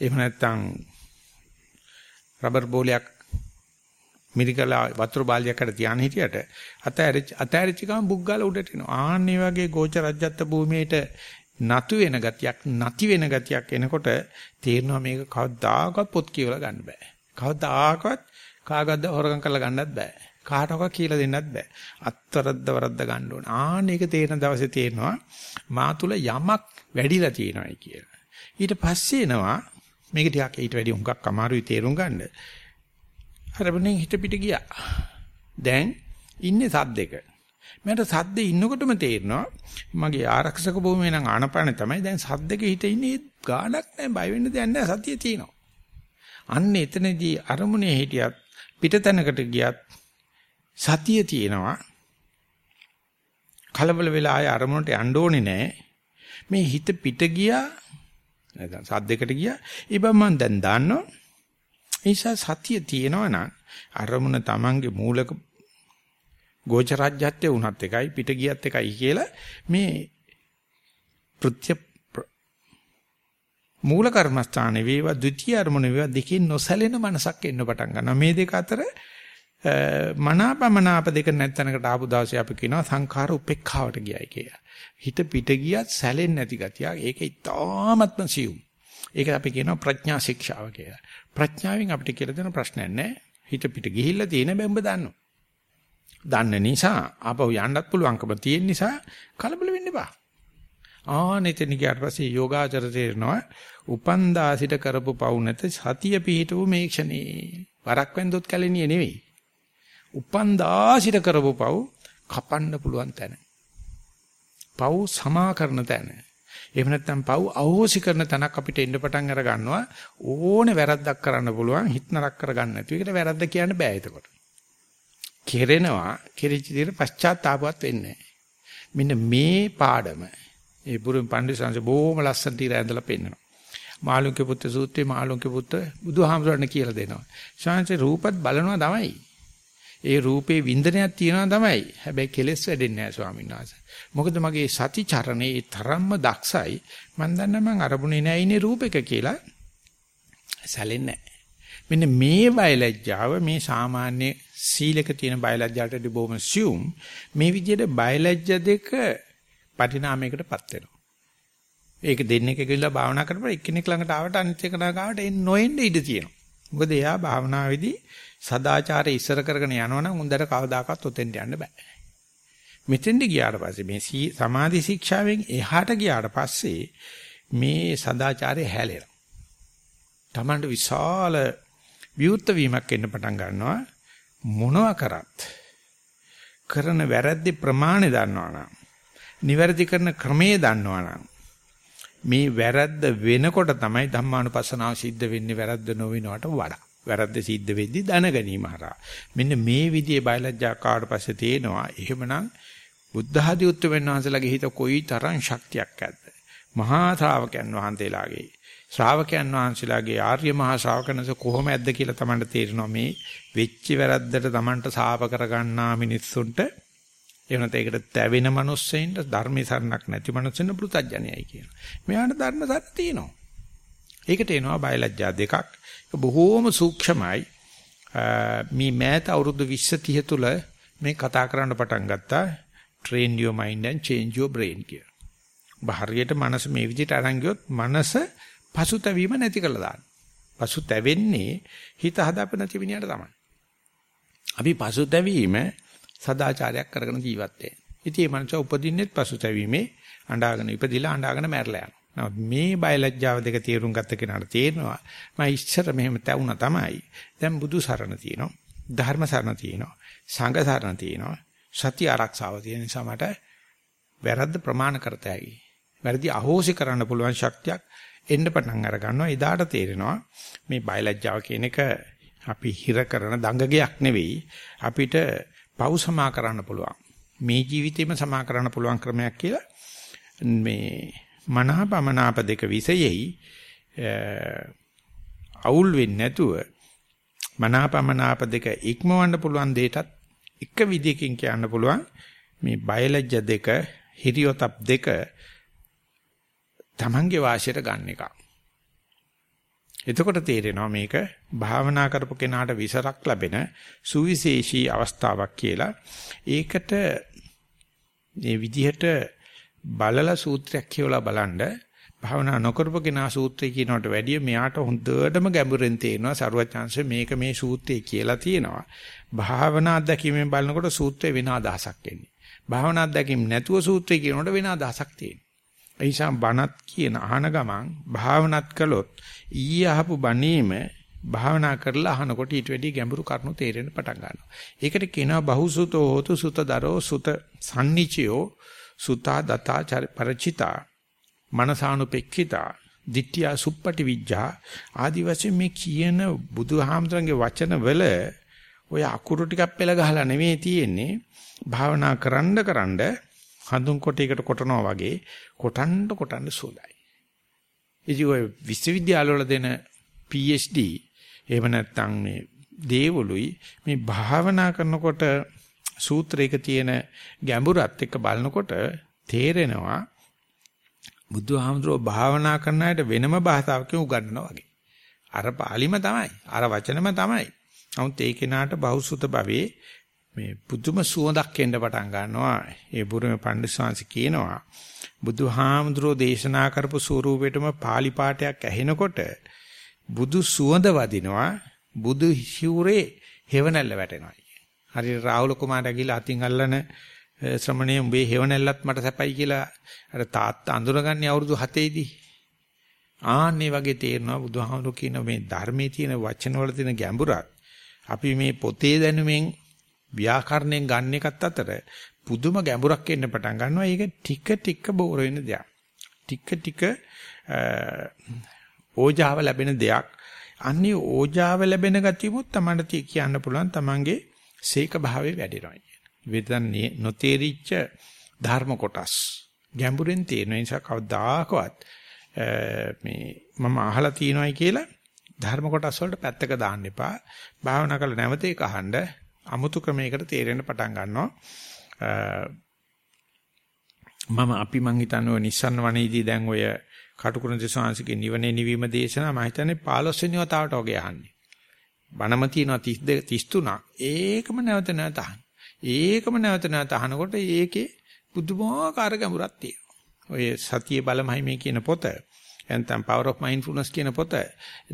එහෙම නැත්නම් රබර් බෝලයක් මිරිකලා වතුර බාල්දියකට තියාන හිටියට අතෑරිච්ච අතෑරිච්ච ගමන් බුක් ගාලා උඩට එනවා. ආන්නේ වගේ ගෝච රජ්‍යත්ත භූමියේට නතු වෙන ගතියක්, නැති වෙන ගතියක් එනකොට තේරෙනවා මේක කවදාකවත් පොත් කියවලා ගන්න බෑ. කවදාකවත් කාගද්ද හොරගම් කරලා ගන්නත් බෑ. කාටවත් කියලා දෙන්නත් බෑ. අත්තරද්ද වරද්ද ගන්න ඕන. ආන්න ඒක තේරෙන දවසේ තේරෙනවා මා තුල යමක් වැඩිලා තියෙනවායි කියලා. ඊට පස්සේ එනවා මේක ටිකක් ඊට වැඩි හුඟක් අමාරුයි තේරුම් ගන්න. අරබනේ හිත පිට ගියා. දැන් ඉන්නේ සද්දෙක. මට සද්දේ ඉන්නකොටම තේරෙනවා මගේ ආරක්ෂක භූමියේ නම් ආනපාන තමයි දැන් සද්දෙක හිත ඉන්නේ ගාණක් නැහැ බය වෙන්න දෙයක් නැහැ සතිය තියෙනවා. අන්න එතනදී අරමුණේ හිටියත් පිටතැනකට ගියත් සතිය තියෙනවා. කලබල වෙලා ආය අරමුණට යන්න ඕනේ නැහැ. මේ හිත පිට ගියා නැත්නම් සද්දයකට ගියා. ඊබම් මම දැන් දන්නවා. නිසා සතිය තියෙනවා නම් අරමුණ Tamange මූලක ගෝචරජ්‍යත්වයේ උනත් එකයි පිට ගියත් එකයි කියලා මේ ප්‍රත්‍ය මූල කර්මස්ථානේ වේවා ද්විතීයි අරමුණ වේවා දෙකෙන් නොසැලෙන මනසක් එන්න පටන් ගන්නවා මේ දෙක අතර මනාපමනාප දෙක නැත්තනකට ආපු දවසේ අපි කියනවා සංඛාර උපේක්ඛාවට ගියයි කියලා. හිත පිට ගියත් සැලෙන්නේ නැති ගතිය. ඒක ඉතාමත්ම සියුම්. ඒක අපි කියනවා ප්‍රඥා ශික්ෂාව කියලා. ප්‍රඥාවෙන් අපිට කියලා දෙන ප්‍රශ්නයක් නැහැ. හිත පිට ගිහිල්ලා තියෙන බැම්බ දන්නවා. දන්න නිසා ආපහු යන්නත් පුළුවන්කම තියෙන නිසා කලබල වෙන්න එපා. ආනෙතන ගියාට පස්සේ යෝගාචර තේරෙනවා උපන්දාසිට කරපු පවු නැත සතිය පිහිටවු මේ ක්ෂණේ. වරක් වෙන්දොත් කැලෙනිය නෙවෙයි. උපන්දාසිට කරපු පව් කපන්න පුළුවන් තැන. පව් සමා කරන තැන. එහෙම නැත්නම් පව් අහෝසි කරන තැනක් අපිට එන්න පටන් අර ගන්නවා ඕනේ වැරද්දක් කරන්න පුළුවන් හිත නරක කරගන්න නැතු. ඒකට වැරද්ද කියන්න බෑ එතකොට. කෙරෙනවා කෙරිච්ච විදිහට පශ්චාත්තාපවත් වෙන්නේ මෙන්න මේ පාඩම ඒ බුරුම් පඬිසංශ බොහොම ලස්සනට ඉර ඇඳලා පෙන්නනවා. මාළුන්ගේ පුත්‍ර සූත්‍රයේ මාළුන්ගේ පුත්‍ර බුදුහාමුදුරණ කියලා දෙනවා. ශාන්සේ රූපත් බලනවා තමයි. ඒ රූපේ වින්දනයක් තියෙනවා තමයි. හැබැයි කෙලෙස් වැඩෙන්නේ නැහැ ස්වාමීන් වහන්සේ. මොකද මගේ සති චරණේ තරම්ම දක්ෂයි. මම දන්නා මං අරමුණේ නැහැ ඉන්නේ රූපෙක කියලා. සැලෙන්නේ මෙන්න මේ බයලජ්ජාව මේ සාමාන්‍ය සීලක තියෙන බයලජ්ජාට බොහොම සියුම් මේ විදිහට බයලජ්ජ දෙක පරිණාමයකටපත් වෙනවා. ඒක දෙන්නෙක් කියලා භාවනා කරපුවා එක්කෙනෙක් ළඟට ආවට අනිත් එකනා ගාවට එන්න නොඑන්න ඉඩ තියෙනවා. මොකද එයා භාවනාවේදී සදාචාරය ඉස්සර කරගෙන යනවනම් උන්දර කවදාකවත් ඔතෙන්ට යන්න බෑ. මෙතෙන්ට ගියාට පස්සේ මේ සමාධි ශික්ෂාවෙන් එහාට ගියාට පස්සේ මේ සදාචාරය හැලෙනවා. Tamanට විශාල විවුර්ත වීමක් එන්න පටන් ගන්නවා මොනවා කරත් කරන වැරද්දේ ප්‍රමාණය දන්නවනම් නිවැරදි කරන ක්‍රමයේ දන්නවනම් මේ වැරද්ද වෙනකොට තමයි ධම්මානුපස්සනාව සිද්ධ වෙන්නේ වැරද්ද නොවෙනවට වඩා. වැරද්ද සිද්ධ වෙද්දී දැන ගැනීම හරහා. මෙන්න මේ විදිහේ බයලජ්ජා කාට පස්සේ තේනවා. එහෙමනම් බුද්ධ ආදී උත්තරෙන් වහන්සේලාගේ හිත කොයි තරම් ශක්තියක් ඇද්ද? මහා ශ්‍රාවකයන් වහන්සේලාගේ ශ්‍රාවකයන් වහන්සේලාගේ ආර්ය මහා ශ්‍රාවකනස කොහොම ඇද්ද කියලා තමයි තේරෙනවා මේ වෙච්ච වැරද්දට Tamanට සාප කරගන්නා මිනිස්සුන්ට එහෙම නැත්නම් ඒකට තැවෙන මිනිස්සෙයින්ට ධර්මේ සරණක් නැති මිනිස්සුන්ට පෘතජ්ජනයයි කියනවා. මෙයාට ධර්ම සරණ තියෙනවා. ඒකට එනවා බයලජ්ජා දෙකක්. ඒක බොහෝම සූක්ෂමයි. මේ මෑත අවුරුදු 20 30 තුල මේ කතා කරන්න පටන් ගත්තා train your mind and change your brain කියලා. බහරියට මනස මේ විදිහට අරන් ගියොත් මනස පසුතැවීම නැති කරලා දාන්න. පසුතැවෙන්නේ හිත හදාප නැති විනියට තමයි. අපි පසුතැවීම සදාචාරයක් කරගෙන ජීවත් වෙන්නේ. ඉතින් මේ මනුස්සයා උපදින්නෙත් පසුතැවීමේ අඬාගෙන ඉපදිලා අඬාගෙන මැරලා යනවා. නමුත් මේ බයලජ්ජාව දෙක තේරුම් ගත්ත කෙනාට තේරෙනවා මම ඉස්සර මෙහෙම තැවුණා තමයි. දැන් බුදු සරණ තියෙනවා. ධර්ම සරණ තියෙනවා. සංඝ සරණ තියෙනවා. සත්‍ය ආරක්ෂාව තියෙන නිසා මට වැරද්ද ප්‍රමාණ කරතයි. වැරදි අහෝසි කරන්න පුළුවන් ශක්තියක් එන්න පටන් අර ගන්නවා. එදාට තේරෙනවා මේ බයලජ්ජාව කියන එක අපි හිර කරන දඟගයක් නෙවෙයි. අපිට පව් සමා කරන්න පුළුවන්. මේ ජීවිතේම සමා කරන්න පුළුවන් ක්‍රමයක් කියලා මේ මනාපමනාප දෙක විසෙයි අවුල් වෙන්නේ නැතුව මනාපමනාප දෙක ඉක්මවන්න පුළුවන් දෙයටත් එක විදිහකින් කියන්න පුළුවන් මේ බයලජ්‍ය දෙක හිරියොතප් දෙක Tamange වාසියට ගන්න එක. එතකොට තේරෙනවා මේක භාවනා කරපු කෙනාට විසරක් ලැබෙන සුවිශේෂී අවස්ථාවක් කියලා. ඒකට මේ විදිහට බලලා සූත්‍රයක් කියවලා බලනද භාවනා නොකරපු කෙනා සූත්‍රය කියනකට වැඩිය මෙයාට හොඳටම ගැඹුරෙන් තේරෙනවා සරුවචාන්සේ මේක මේ සූත්‍රය කියලා තියෙනවා. භාවනා අධ්‍යක්ීමෙන් බලනකොට සූත්‍රය වෙන අදහසක් එන්නේ. භාවනා අධ්‍යක්ීම් නැතුව සූත්‍රය කියනකොට වෙන අදහසක් තියෙනවා. ඒ නිසා බණත් කියන අහන ගමන් භාවනාත් කළොත් ඊයේ අහපු බණීම භාවනා කරලා අහනකොට ඊට වැඩි ගැඹුරු කරුණු තේරෙන්න පටන් ගන්නවා. ඒකට කියනවා බහුසුතෝ හෝතු සුතදරෝ සුත සම්නිචයෝ සුතා දතා පරචිතා මනසානුපෙක්ඛිතා ditthiya suppati vijja ආදි වශයෙන් මේ කියන බුදුහාමතුන්ගේ වචන වල ඔය අකුරු ටිකක් පෙළ ගහලා නෙමෙයි තියෙන්නේ භාවනා කරන්න කරන්න හඳුන් කොටයකට කොටනවා වගේ කොටන්න කොටන්න සෝදයි. ඉතින් ඔය විශ්වවිද්‍යාලවල දෙන PhD එහෙම නැත්නම් මේ දේවලුයි මේ භාවනා කරනකොට සූත්‍රයක තියෙන ගැඹුරත් එක්ක බලනකොට තේරෙනවා බුදුහාමුදුරුව භාවනා කරන අයට වෙනම භාෂාවකින් උගන්වනවා වගේ. අර පාලිම තමයි. අර වචනම තමයි. නමුත් ඒ කෙනාට බහුසුත භවයේ මේ පුදුම සුවඳක් එන්න පටන් ගන්නවා. ඒ බුරුමේ පඬිස්සංශ කියනවා බුදුහාමුදුරුව දේශනා කරපු ස්වරූපෙටම පාලි පාඨයක් ඇහෙනකොට බුදු සුවඳ වදිනවා. බුදු හිවුරේ හෙවණැල්ල වැටෙනවා. හරියට රාහුල කුමාරයා ගිහලා අතින් අල්ලන ශ්‍රමණේ උඹේ හේවණැල්ලත් මට සැපයි කියලා අර තාත්තා අඳුරගන්නේ අවුරුදු 7 ආන්නේ වගේ තේරෙනවා බුදුහාමුදුරු කියන මේ ධර්මයේ තියෙන වචන වල තියෙන ගැඹුරත් අපි මේ පොතේ දැනුමෙන් ව්‍යාකරණයෙන් ගන්න එකත් අතර පුදුම ගැඹුරක් එන්න පටන් ගන්නවා. ඒක ටික ටික බෝර වෙන දෙයක්. ටික ටික ඕජාව ලැබෙන දෙයක්. අන්නේ ඕජාව ලැබෙන ගතියමුත් තමයි කියන්න පුළුවන් තමන්ගේ සීක භාවයේ වැඩිරොයි. වේදන්නේ නොතේරිච්ච ධර්ම කොටස් ගැඹුරෙන් තියෙන නිසා කවදාකවත් මේ මම අහලා තියෙනවායි කියලා ධර්ම කොටස් වලට පැත්තක දාන්න එපා. භාවනා කරලා නැවත ඒක අහන්න අමුතු ක්‍රමයකට තේරෙන්න පටන් ගන්නවා. මම අපි මං හිතන්නේ නිස්සන්න වනේදී දැන් ඔය කටුකුරුන් දේශාංශිකේ නිවනේ නිවීම දේශනා මම හිතන්නේ 15 වෙනි වතාවට වගේ අහන්නේ. බණම තියෙනවා 32 33 ඒකම නැවත නැවත අහන්න. ඒකම නැවත නැවත අහනකොට ඒකේ පුදුමාකාර ගැඹුරක් තියෙනවා. ඔය සතිය බලමයි මේ කියන පොත එතන power of mindfulness කියන පොත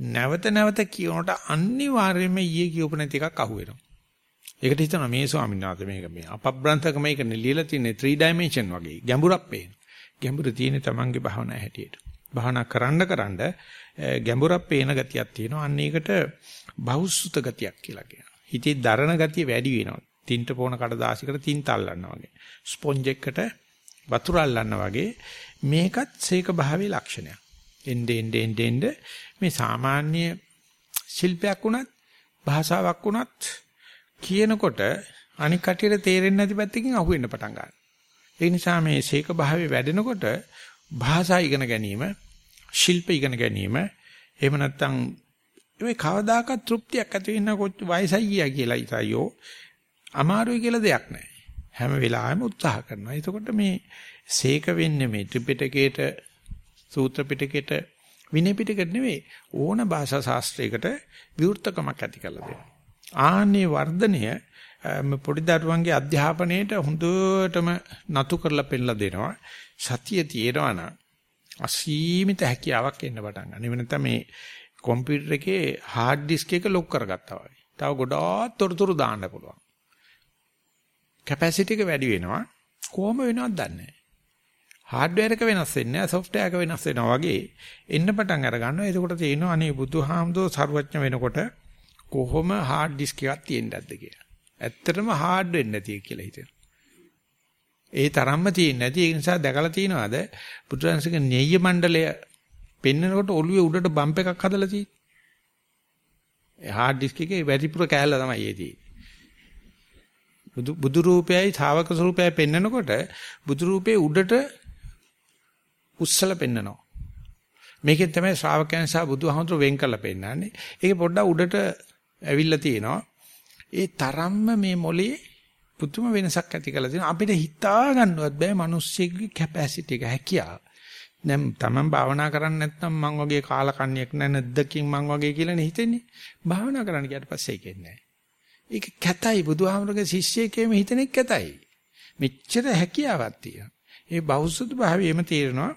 නැවත නැවත කියනකොට අනිවාර්යයෙන්ම ඊයේ කියපු නැති එකක් අහුවෙනවා. ඒකට හිතනවා මේ ස්වාමීන් වහන්සේ මේක මේ අපබ්‍රන්ථක මේක ලියලා තියෙන්නේ 3 dimension වගේ ගැඹුරක් පේන. ගැඹුර තියෙන්නේ Tamange භාවනා හැටියට. භාවනා කරන්න කරන්න ගැඹුරක් පේන ගතියක් තියෙනවා. අන්න ඒකට බහුසුත ගතියක් කියලා කියනවා. හිතේ දරණ ගතිය වැඩි වෙනවා. තින්ට පොන කඩදාසියකට තින්ත අල්ලනවා වගේ. ස්පොන්ජ් එකකට වතුර අල්ලනවා වගේ මේකත් සීක භාවයේ ලක්ෂණයක්. එnde ende ende ende මේ සාමාන්‍ය ශිල්පයක් වුණත් භාෂාවක් වුණත් කියනකොට අනික් කටියට තේරෙන්නේ නැති පැත්තකින් අහුවෙන්න පටන් ගන්නවා. ඒ නිසා මේ සීක භාවයේ වැඩෙනකොට භාෂා ඉගෙන ගැනීම, ශිල්ප ඉගෙන ගැනීම, එහෙම නැත්නම් මේ කවදාකවත් තෘප්තියක් ඇති වෙන්න කොච්චර වයසයි ගියා කියලා ඉතයෝ අමාරුයි කියලා දෙයක් නැහැ. හැම වෙලාවෙම උත්සාහ කරනවා. එතකොට මේ සීක වෙන්නේ මේ ත්‍රිපිටකේට සූත්‍ර පිටකේට විනය පිටකේට නෙවෙයි ඕන භාෂා ශාස්ත්‍රයකට විවෘතකමක් ඇති කරලා දෙනවා. ආන්නේ වර්ධනය පොඩි දරුවන්ගේ අධ්‍යාපනයේට හොඳටම නතු කරලා පෙන්නලා දෙනවා. සතිය තියෙනවා නම් අසීමිත හැකියාවක් එන්න පටන් ගන්නවා. එවන නැත්නම් මේ කම්පියුටර් එකේ හાર્ඩ් ඩිස්ක් එක ලොක් කරගත්තා වගේ. තව ගොඩාක් තොරතුරු දාන්න පුළුවන්. කැපැසිටි එක වැඩි වෙනවා. කොහොම වෙනවද දන්නේ නැහැ. හાર્ඩ්වෙයාර් එක වෙනස් වෙන්නේ නැහැ, සොෆ්ට්වෙයාර් එක වෙනස් වෙනවා වගේ එන්න පටන් අර ගන්නවා. එතකොට තේරෙනවා අනේ බුදුහාමුදුරුවෝ සර්වඥ වෙනකොට කොහොම hard disk එකක් තියෙන්නේ නැද්ද කියලා. ඇත්තටම hard වෙන්නේ නැති කියලා හිතෙනවා. ඒ තරම්ම තියෙන්නේ නැති ඒ නිසා දැකලා තියනවාද පුදුරංශක නෙය්‍ය මණ්ඩලය පෙන්නකොට ඔළුවේ උඩට බම්ප් එකක් හදලා තියෙන්නේ. ඒ hard disk එකේ වැඩිපුර කෑල්ල තමයි ඒ තියෙන්නේ. බුදු බුදු රූපයයි ථාවක ස්වරූපයයි පෙන්නකොට බුදු රූපේ උඩට උස්සල පෙන්නනවා. මේකෙන් තමයි ශ්‍රාවකයන් සහ බුදුහමතුරු වෙන් කරලා පෙන්නන්නේ. ඒක පොඩ්ඩක් උඩට ඇවිල්ලා තියෙනවා. ඒ තරම්ම මේ මොලේ පුදුම වෙනසක් ඇති කරලා තියෙනවා. අපිට හිතා ගන්නවත් බෑ මිනිස්සෙගේ කැපැසිටි එක හැකියාව. දැන් තමන් භාවනා කරන්නේ නැත්නම් මං වගේ කාලකන්ණියක් නැ නැද්දකින් මං වගේ කියලානේ හිතෙන්නේ. භාවනා කරන්න ගියාට පස්සේ ඒකෙන්නේ නැහැ. ඒක කැතයි බුදුහාමුදුරගේ ශිෂ්‍යයෙක්ම හිතෙනෙක් කැතයි. මෙච්චර හැකියාවක් තියෙනවා. ඒ බෞද්ධ භාවයෙම තේරෙනවා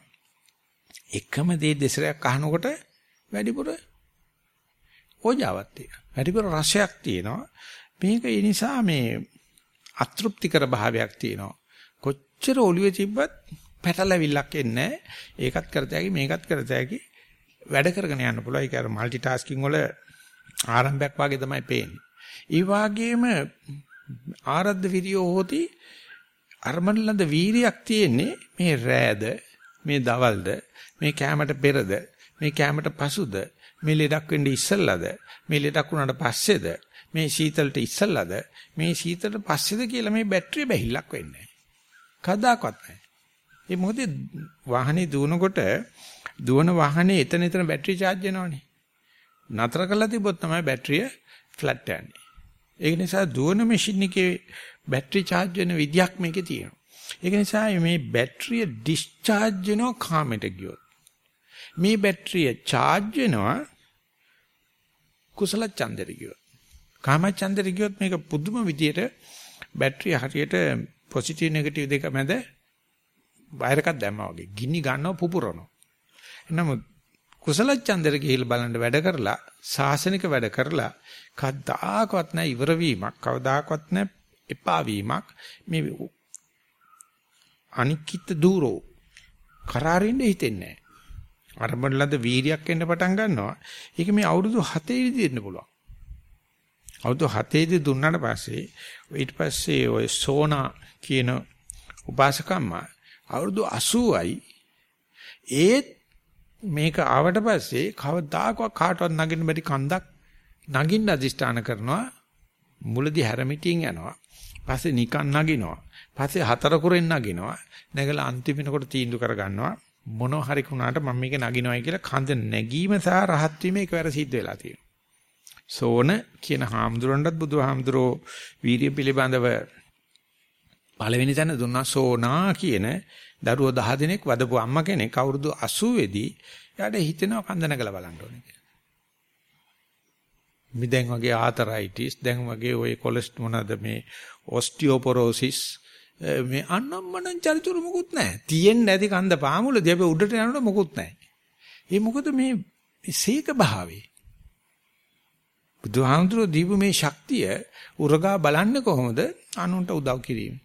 එකම දේ දෙසරයක් අහනකොට වැඩිපුර ඕජාවක් තියෙනවා. වැඩිපුර රසයක් තියෙනවා. මේක ඒ නිසා මේ අතෘප්තිකර භාවයක් තියෙනවා. කොච්චර ඔළුවේ තිබ්බත් පැටලවිල්ලක් එන්නේ ඒකත් කරත හැකි මේකත් කරත හැකි වැඩ කරගෙන යන්න පුළුවන්. ඒක අර মালටි ටාස්කින් වල ආරම්භයක් වගේ තමයි පේන්නේ. ඒ වගේම ආරද්ධ විරියෝ හොති අරමණලඳ වීරියක් තියෙන්නේ මේ රෑද මේ දවල්ද මේ කැමට පෙරද මේ කැමට පසුද මේ ලෙඩක් වෙන්නේ ඉස්සෙල්ලාද? මේ ලෙඩක් වුණාට පස්සේද? මේ සීතලට ඉස්සෙල්ලාද? මේ සීතලට පස්සේද කියලා මේ බැටරිය බැහිල්ලක් වෙන්නේ කදාකවත් නැහැ. ඒ මොකද වාහනේ දුවනකොට දුවන වාහනේ එතන එතන බැටරි charge වෙනවනේ. නතර කළා තිබොත් තමයි බැටරිය ෆ්ලැට් යන්නේ. ඒ නිසා දුවන මැෂින් එකේ බැටරි charge වෙන විදියක් මේකේ තියෙනවා. ඒක නිසා මේ බැටරිය ඩිස්චාර්ජ් වෙනවා කාමයට ගියොත්. මේ බැටරිය charge වෙනවා කුසල ඡන්දෙට ගියොත්. කාම ඡන්දෙට ගියොත් මේක පුදුම විදියට බැටරිය හරියට පොසිටිව් නෙගටිව් දෙක මැද වයර් එකක් දැම්මා වගේ ගිනි ගන්නව පුපුරනවා. නමුත් කුසල ඡන්දෙට ගිහිල්ලා බලන්න වැඩ කරලා සාසනික වැඩ කරලා කවදාකවත් නැ ඉවර වීමක් කවදාකවත් නැ එපා වීමක් මේ අනික්කිත දූරෝ කරාරින්න හිතෙන්නේ නැහැ. අරඹන ලද වීරියක් එන්න පටන් ගන්නවා. ඒක මේ අවුරුදු 7 දී දෙන්න පුළුවන්. අවුරුදු 7 දී දුන්නාට පස්සේ ඊට පස්සේ ඔය සෝනා කියන උපාසකම්ම අවුරුදු 80යි ඒත් මේක ආවට පස්සේ කවදාකවත් කාටවත් නගින්න බැරි කන්දක් නගින්න අදිෂ්ඨාන කරනවා මුලදී හැරමිටියෙන් යනවා පස්සේ නිකන් නගිනවා පස්සේ හතර කුරෙන් නගිනවා. නැගලා අන්තිම වෙනකොට තීන්දුව කරගන්නවා මොනව හරි වුණාට මම මේක නගිනවයි කියලා කඳ නැගීම සහ රහත් වීම එකවර සිද්ධ වෙලා තියෙනවා. සෝන කියන හාමුදුරන්ටත් බුදුහාමුදුරෝ වීර්ය පිළිබඳව පළවෙනි තැන දුන්නා සෝනා කියන දරුවෝ 10 දෙනෙක් වදපු අම්මා කෙනෙක් අවුරුදු 80 දී එයාට හිතෙනවා කඳ නැගලා බලන්න ඕනේ කියලා. මේ දැන් වගේ ආතරයිටිස් දැන් වගේ ওই කොලෙස්ට් මොනවාද මේ ඔස්ටියෝපොරෝසිස් මේ අන්නම්මනම් චරිචුරු මොකුත් නැහැ. තියෙන්නේ නැති කන්ද පාමුලදී අපි උඩට යනකොට මොකුත් නැහැ. ඒ මොකද මේ සීක භාවේ. බුදුහාමුදුරුවෝ දීපු මේ ශක්තිය උරගා බලන්නේ කොහොමද? අනුන්ට උදව් කිරීම.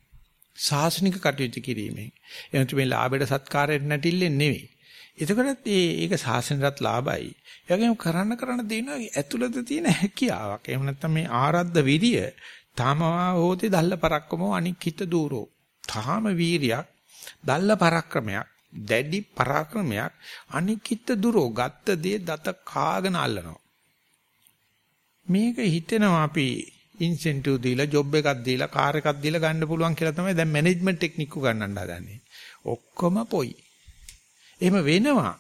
සාසනික කටයුතු කිරීමෙන්. එනතු මේ ලාභයට සත්කාරයට නැටිල්ලෙන් නෙවෙයි. එතකොටත් ඒ ඒක සාසනයටත් ලාභයි. ඒ වගේම කරන්න කරන්න දෙන ඇතුළත තියෙන හැකියාවක්. එහෙම නැත්නම් මේ ආරද්ධ විරිය තාමවා හෝති දල්ල පරක්කමෝ අනික්කිත දූරෝ. තාම වීරියක් දල්ල පරක්‍රමයක් දැඩි පරාක්‍රමයක් අනික්කිත දුරෝ ගත්ත දේ දත කාගෙන අල්ලනවා. මේක හිතෙනවා අපි ඉන්සෙන්ටිව් දීලා ජොබ් එකක් දීලා කාර් එකක් දීලා ගන්න පුළුවන් කියලා තමයි දැන් මැනේජ්මන්ට් ටෙක්නික් උගන්වන්න හදන්නේ. ඔක්කොම පොයි. එහෙම වෙනවා.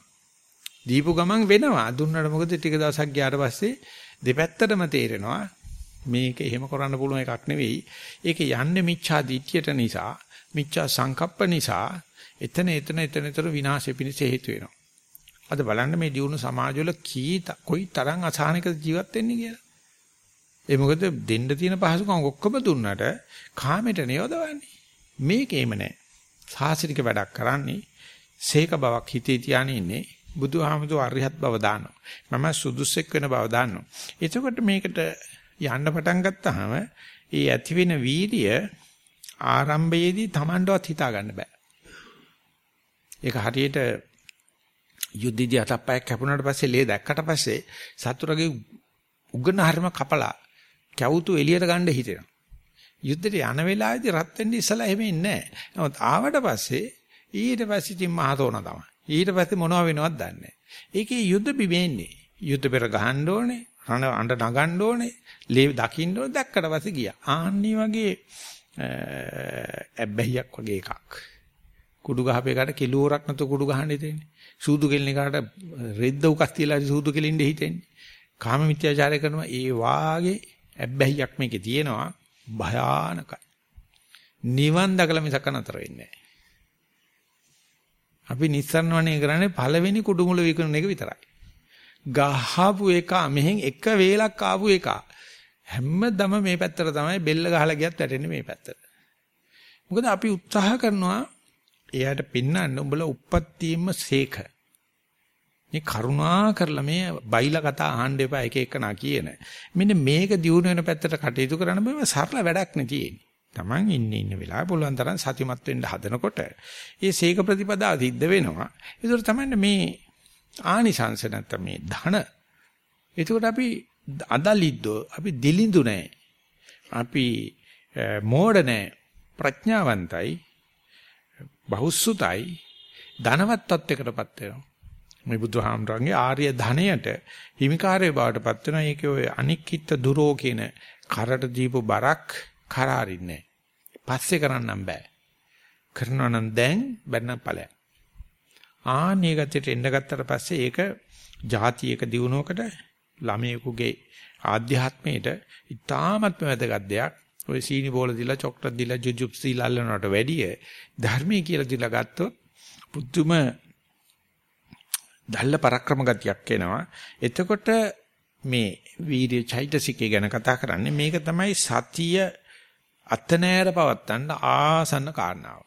දීපු ගමන් වෙනවා. දුන්නට මොකද ටික දවසක් ගියාට පස්සේ දෙපැත්තටම තේරෙනවා මේක එහෙම කරන්න පුළුවන් එකක් නෙවෙයි. ඒක යන්නේ මිච්ඡා දිට්ඨියට නිසා, මිච්ඡා සංකප්ප නිසා එතන එතන එතන එතන විනාශෙ පිණිස හේතු වෙනවා. අද බලන්න මේ දියුණු සමාජවල කී කොයි තරම් අසහනික ජීවත් වෙන්නේ කියලා. ඒ මොකද දෙන්න තියෙන පහසුකම් ඔක්කොම දුන්නට කාමයට නියොදවන්නේ. මේකේම නැහැ. සාසනික වැඩක් කරන්නේ සීක බවක් හිතේ තියාගෙන ඉන්නේ බුදුහාමුදුර අරිහත් බව දානවා. මම සුදුස්සෙක් වෙන බව දානවා. එතකොට මේකට යන්න පටන් ගත්තාම ඒ ඇති වෙන වීර්ය ආරම්භයේදී Tamanටවත් හිතා ගන්න බෑ. ඒක හරියට යුද්ධදී අතප්පයක් කැපුණාට පස්සේ ලේ දැක්කට පස්සේ සතුරගේ උගන හරිම කපලා කැවුතු එළියට ගන්න හිතෙනවා. යුද්ධයට යන වෙලාවේදී රත් වෙන්න ඉස්සලා එහෙම ඉන්නේ නැහැ. නමුත් ආවට පස්සේ ඊට පස්සේ ඉතින් මහතෝන තමයි. ඊට පස්සේ මොනව වෙනවද දන්නේ නැහැ. ඒකේ යුද්ධ බිමෙන්නේ. යුද්ධ පෙර ගහන්න ඕනේ, රණ අඬ නගන්න ඕනේ, ලේ දකින්න ඕනේ දැක්කට පස්සේ ගියා. ආන්නි වගේ ඇබ්බැහියක් වගේ එකක්. කුඩු ගහපේකට කිලෝරක් නැතු කුඩු ගහන්න හිතෙන්නේ. සූදු කෙලින එකට රෙද්ද උකස් තියලා සූදු කෙලින්න හිතෙන්නේ. කාම මිත්‍යාචාරය කරනවා ඒ වාගේ ඇබ්බැහියක් මේකේ තියෙනවා භයානකයි. නිවන් දකලා මිසක නතර වෙන්නේ නැහැ. අපි නිස්සරණ වණේ කරන්නේ පළවෙනි කුඩුමුල විකුණන එක විතරයි. ගහපු එක මෙහෙන් එක වේලක් ආපු එක හැමදම මේ පැත්තට තමයි බෙල්ල ගහලා ගියත් වැටෙන්නේ මේ පැත්තට. මොකද අපි උත්සාහ කරනවා එයාට පින්නන්න උඹලා උප්පත්තියෙම සේක. මේ කරුණා කරලා මේ බයිලා කතා අහන්න එපා එක එක නා කියන. මෙන්න මේක දියුණු වෙන පැත්තට කටයුතු කරන්න බෑ සරල වැඩක් නේ තියෙන්නේ. Taman ඉන්නේ ඉන්න වෙලාව පුළුවන් තරම් සතිමත් වෙන්න හදනකොට ඒ සීක ප්‍රතිපදා සිද්ධ වෙනවා. ඒතර තමයි මේ ආනිසංස නැත්තම් මේ ධන. එතකොට අපි අදලිද්දෝ අපි දිලිඳු නැහැ. අපි මෝඩ නැහැ. ප්‍රඥාවන්තයි බහුසුතයි ධනවත් තත්යකටපත් වෙනවා. මේ බුදුහාමරංගේ ආර්ය ධනයට හිමිකාරය බවටපත් වෙනවා. ඒකේ ඔය අනික්කිට දුරෝ කියන කරට දීපු බරක් කරාරින්නේ පස්සේ කරන්නම් බෑ. කරනවා නම් දැන් බැන්න ඵලයක්. ආන්නේ ගතියට එන්න ගත්තට පස්සේ ඒක જાතියක දිනුවකට ළමයෙකුගේ ආධ්‍යාත්මයට ඉතාමත්ම වැදගත් දෙයක්. ඔය සීනි බෝල දීලා චොක්ලට් දීලා ජුජුප්සි ලල්ලනට වැඩිය ධර්මයේ කියලා දීලා ගත්තොත් පුදුම දල්ල පරක්‍රම ගතියක් එනවා. එතකොට මේ වීර්ය චෛතසිකය ගැන කතා කරන්නේ මේක තමයි සතිය අතනෑර පවත්තන්න ආසන්න කාරණාව.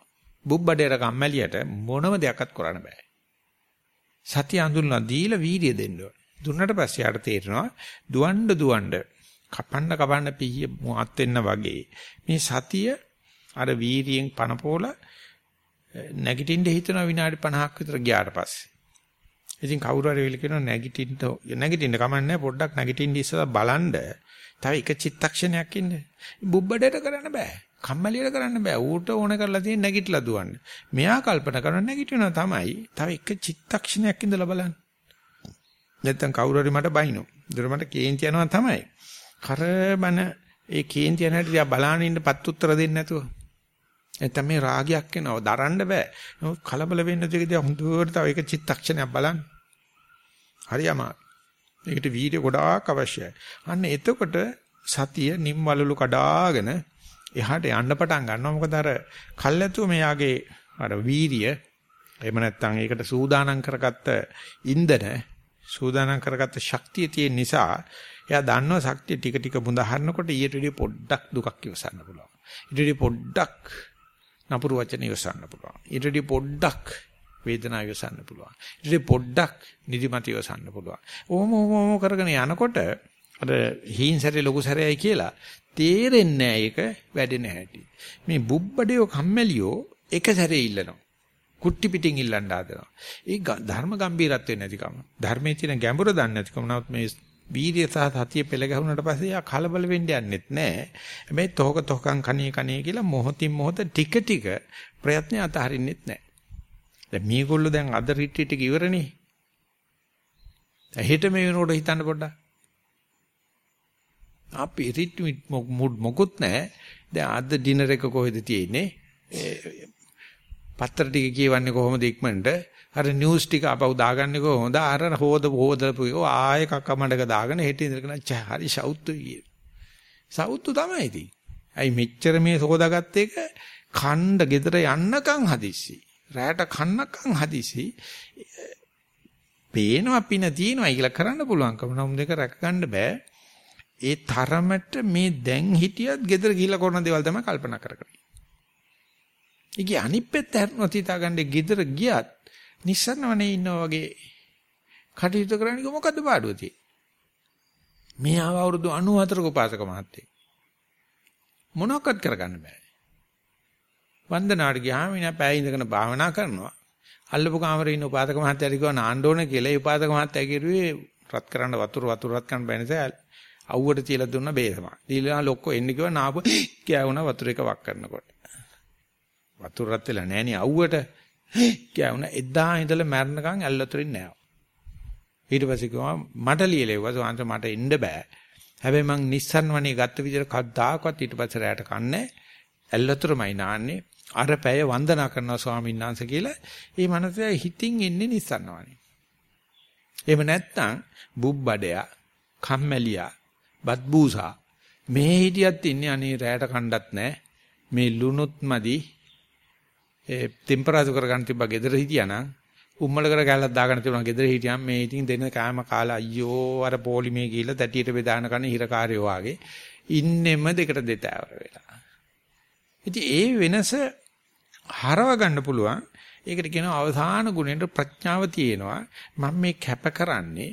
බුබ්බඩේර කම්මැලියට මොනම දෙයක්වත් කරන්න බෑ. සතිය අඳුල්ලා දීලා වීර්ය දෙන්න ඕන. දුන්නට පස්සේ යාට තේරෙනවා දුවන්න දුවන්න කපන්න කපන්න පිහිය මුවත් වෙන්න වගේ මේ සතිය අර වීර්යයෙන් පනපෝල නැගිටින්න හිතන විනාඩි 50ක් විතර ගියාට පස්සේ ඉතින් කවුරු හරි වෙල කියනවා නැගිටින්න නැගිටින්න කමන්නේ පොඩ්ඩක් නැගිටින්න ඉස්සලා බලන්න තව එක චිත්තක්ෂණයක් ඉන්න. බුබ්බඩේට කරන්න බෑ. කම්මැලියට කරන්න බෑ. ඌට ඕන කරලා තියෙන නැගිටලා දුවන්න. මෙයා කල්පනා කරන නැගිටිනවා තමයි. තව එක චිත්තක්ෂණයක් ඉඳලා බලන්න. නැත්තම් කවුරු හරි මට බයිනෝ. ඒතර මට කේන්ති යනවා තමයි. කරබන ඒ කේන්ති යන හැටි දිහා බලාගෙන ඉන්න පත් උත්තර දෙන්නේ නැතුව. නැත්තම් මේ රාගයක් එනවා දරන්න බෑ. කලබල වෙන්න දෙක දිහා හොඳට තව එක චිත්තක්ෂණයක් බලන්න. හරි අමාරු. ඒකට වීර්ය ගොඩාක් අවශ්‍යයි. අන්න එතකොට සතිය නිම්වලලු කඩාගෙන එහාට යන්න පටන් ගන්නවා. මොකද අර කල්ැතුව මෙයාගේ අර වීර්ය එහෙම නැත්නම් ඒකට සූදානම් කරගත්ත ඉන්ධන සූදානම් කරගත්ත ශක්තිය තියෙන නිසා එයා දන්නවා ශක්තිය ටික ටික බුඳ හරනකොට ඊට වඩා පොඩ්ඩක් දුකක් ඉවසන්න පුළුවන්. ඊට වඩා පොඩ්ඩක් නපුරු වචන ඉවසන්න පුළුවන්. ඊට වඩා පොඩ්ඩක් වේදනාව ඉවසන්න පුළුවන්. ඊට පොඩ්ඩක් නිදිමත ඉවසන්න පුළුවන්. ඕම ඕම කරගෙන යනකොට අර හීන් සැරේ ලොකු සැරේයි කියලා තේරෙන්නේ නැහැ ඒක වැඩෙන හැටි. මේ බුබ්බඩේ කම්මැලියෝ එක සැරේ ඉල්ලනවා. කුට්ටි පිටින් ඉල්ලන්න හදනවා. ඒ ධර්ම ගම්බීරත්වෙ නැතිකම. ධර්මයේ තියෙන ගැඹුර දන්නේ නැතිකම. නමුත් මේ වීර්ය සහ සතිය පෙළ ගැහුනට පස්සේ යා කලබල වෙන්න යන්නෙත් නැහැ. හැබැයි තොහක තොහකම් කණේ කණේ කියලා මොහොතින් මොහොත ටික ටික ප්‍රයත්න අතහරින්නෙත් නැහැ. දැන් මේගොල්ලෝ දැන් අද රිට්‍රීට් එක ඉවරනේ. හෙට මේ වෙනකොට හිතන්න පොඩ්ඩක්. අපි රිට්‍රීට් මොකුත් නැහැ. දැන් අද ඩිනර් එක කොහෙද තියෙන්නේ? පත්‍ර ටික කියවන්නේ කොහොමද ඉක්මනට? අර නිවුස් ටික අපව දාගන්නේ කොහොමද? අර හොද හොදපු එක ආයෙ කක්කමඩක දාගෙන හෙට ඉඳගෙන හරි සවුත්තු කියේ. සවුත්තු තමයි ඉතින්. අයි මෙච්චර මේ සෝදාගත්ත එක ඛණ්ඩ ගෙදර යන්නකම් හදිස්සි. රැයට කන්නකම් හදිසි පේනවා පින තියෙනවා කියලා කරන්න පුළුවන්කම නම් දෙක රැක ගන්න බෑ ඒ තරමට මේ දැන් හිටියත් ගෙදර ගිහිල්ලා කරන දේවල් තමයි කල්පනා කර කර. ඉගේ අනිත් පැත්ත හරනොත් හිතාගන්නේ ගෙදර ගියත් නිස්සරණවනේ ඉන්නා වගේ කටයුතු කරන්නේ මොකද්ද පාඩුව තියෙන්නේ? මේ ආව අවුරුදු 94ක උපාසක මහත්තයෙක්. මොනවක්වත් කරගන්න බෑ. වන්දනාට ගියාම ඉනා පෑ ඉඳගෙන භාවනා කරනවා. අල්ලපු කාමරේ ඉන්න උපාසක මහත්තයාට කිව්වා නාන්න ඕන කියලා. ඒ උපාසක මහත්තයා කිව්වේ රත් කරන්න වතුර වතුර රත් කරන්න බෑ නිසා අවුවට තියලා දුන්න බේසම. දීලා ලොක්කෝ එන්න කිව්වා නාපු කෑවුණා වතුර එක වක් කරනකොට. වතුර රත් වෙලා නෑනේ අවුවට කෑවුණා එදා ඉඳලා මැරණකම් ඇල්ලතරින් නෑ. ඊට පස්සේ කිව්වා මට ලියලෙව්වා සෝන්ත මට එන්න බෑ. හැබැයි මං නිස්සන් වනේ ගත්ත විදිහට කද්දාකවත් ඊට පස්සේ රැයට කන්නේ ඇල්ලතරමයි නාන්නේ අර පැය වන්දනා කරනවා ස්වාමීන් වහන්සේ කියලා ඒ මනසයා හිතින් එන්නේ නිස්සන්නවනේ. එහෙම නැත්නම් බුබ්බඩයා, කම්මැලියා, බත්බූසා මේ හිටියත් ඉන්නේ අනේ රැයට කණ්ඩත් නැහැ. මේ ලුණුත් මදි. ඒ ටෙම්පරාදු කරගන්න තිබ්බ ගෙදර හිටියානම් උම්මල කර ගැලක් දාගෙන තිබුණා ගෙදර හිටියම් මේ ඉතින් දෙන කෑම කාලා අයියෝ අර පොලිමේ ගිහිල්ලා තැටියට බෙදාන කන හිරකාරයෝ වාගේ ඉන්නෙම දෙකට දෙතෑවර වෙලා. ඉතින් ඒ වෙනස හරව ගන්න පුළුවන්. ඒකට කියනවා අවසාන ගුණයට ප්‍රඥාව තියෙනවා. මම මේ කැප කරන්නේ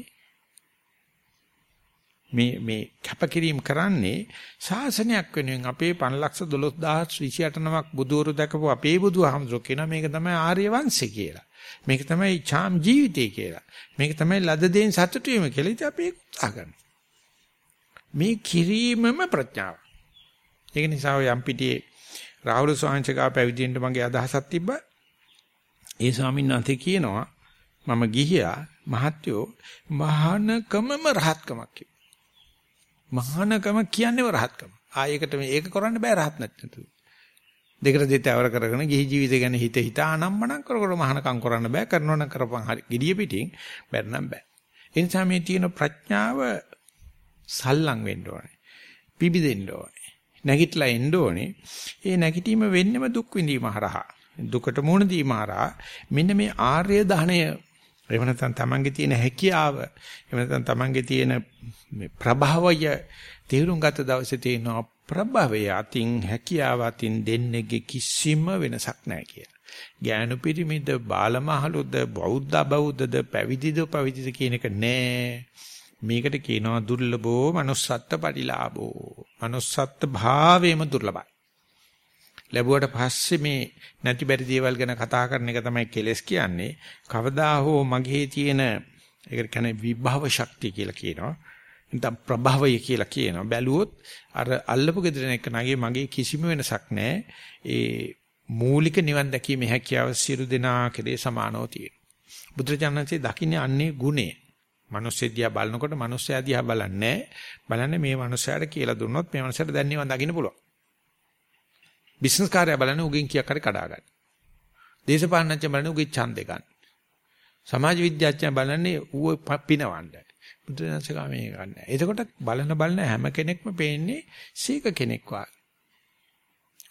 මේ මේ කැපකිරීම කරන්නේ ශාසනයක් වෙනුවෙන් අපේ 512028 නමක් බුදුවරු දැකපු අපේ බුදුහාමුදුරුවෝ කියනවා මේක තමයි ආර්ය වංශය කියලා. මේක තමයි ඡාම් ජීවිතය කියලා. මේක තමයි ලද දෙයින් සතුටු වීම කියලා ඉතින් අපි උත්සාහ කරනවා. මේ කිරීමම ප්‍රඥාව. ඒක නිසා ඔය යම් පිටියේ රාහුල ස්වාමීන්චකා පැවිදෙන්න මගේ අදහසක් තිබ්බා. ඒ ස්වාමීන් වහන්සේ කියනවා මම ගිහියා මහත්යෝ මහානකමම රහත්කමක් කිව්වා. මහානකම කියන්නේව රහත්කම. ආයෙකට මේ ඒක කරන්න බෑ රහත් නැත්නම්. දෙකට දෙතවර කරගෙන ගිහි ජීවිතය ගැන හිත හිත ආනම්මනම් කර කර මහානකම් කරන්න බෑ කරනවා නම් කරපන් හරි. gediya පිටින් බැරනම් බෑ. ඒ නිසා මේ තියෙන ප්‍රඥාව සල්ලම් වෙන්න ඕනේ. පිබිදෙන්න ඕනේ. නැගිටලා එන්න ඕනේ. ඒ නැගිටීම වෙන්නෙම දුක් විඳීම හරහා. දුකට මුහුණ දීම හරහා මෙන්න මේ ආර්ය ධනය එහෙම නැත්නම් තමන්ගේ තියෙන හැකියාව එහෙම නැත්නම් තමන්ගේ තියෙන මේ ප්‍රභාවය තේරුම් ගත දවසේ තියෙන ප්‍රභාවය අතින් හැකියාව අතින් දෙන්නේගේ කිසිම වෙනසක් නැහැ කියලා. ඥාන පිරිමිද බාලමහලුද බෞද්ධ බෞද්ධද පැවිදිද පැවිදිද කියන එක නෑ. මේකට කියනවා දුර්ලභෝ manussත්ත්ව පරිලාභෝ. manussත්ත්ව භාවයේම දුර්ලභයි. ලැබුවට පස්සේ මේ නැති බැරි දේවල් ගැන කතා කරන එක තමයි කෙලස් කියන්නේ. කවදා හෝ මගේ තියෙන ඒකට කියන්නේ විභව ශක්තිය කියලා කියනවා. නැත්නම් ප්‍රභවය කියලා කියනවා. බැලුවොත් අර අල්ලපු gedරෙන එක නගේ මගේ කිසිම වෙනසක් නැහැ. ඒ මූලික නිවන් දැකීමේ හැකියාව සියලු දෙනා කෙරේ සමානව තියෙනවා. බුදුරජාණන්සේ දකින්නේ අන්නේ ගුණේ. මිනිස්සු දිහා බලනකොට මිනිස්සයා දිහා බලන්නේ බලන්නේ මේ මිනිස්සයාට කියලා දුන්නොත් මේ මිනිස්සයාට දැන් නිවන් දකින්න පුළුවන්. බිස්නස් කාර්යය බලන්නේ උගෙන් කීයක් හරි කඩා ගන්න. දේශපාලනඥය බලන්නේ උගේ ඡන්දේ ගන්න. සමාජ විද්‍යාඥය බලන්නේ ඌව පිනවන්න. බුදුරජාණන්සේ මේ ගන්න. එතකොට බලන බලන හැම කෙනෙක්ම පේන්නේ සීක කෙනෙක් වාගේ.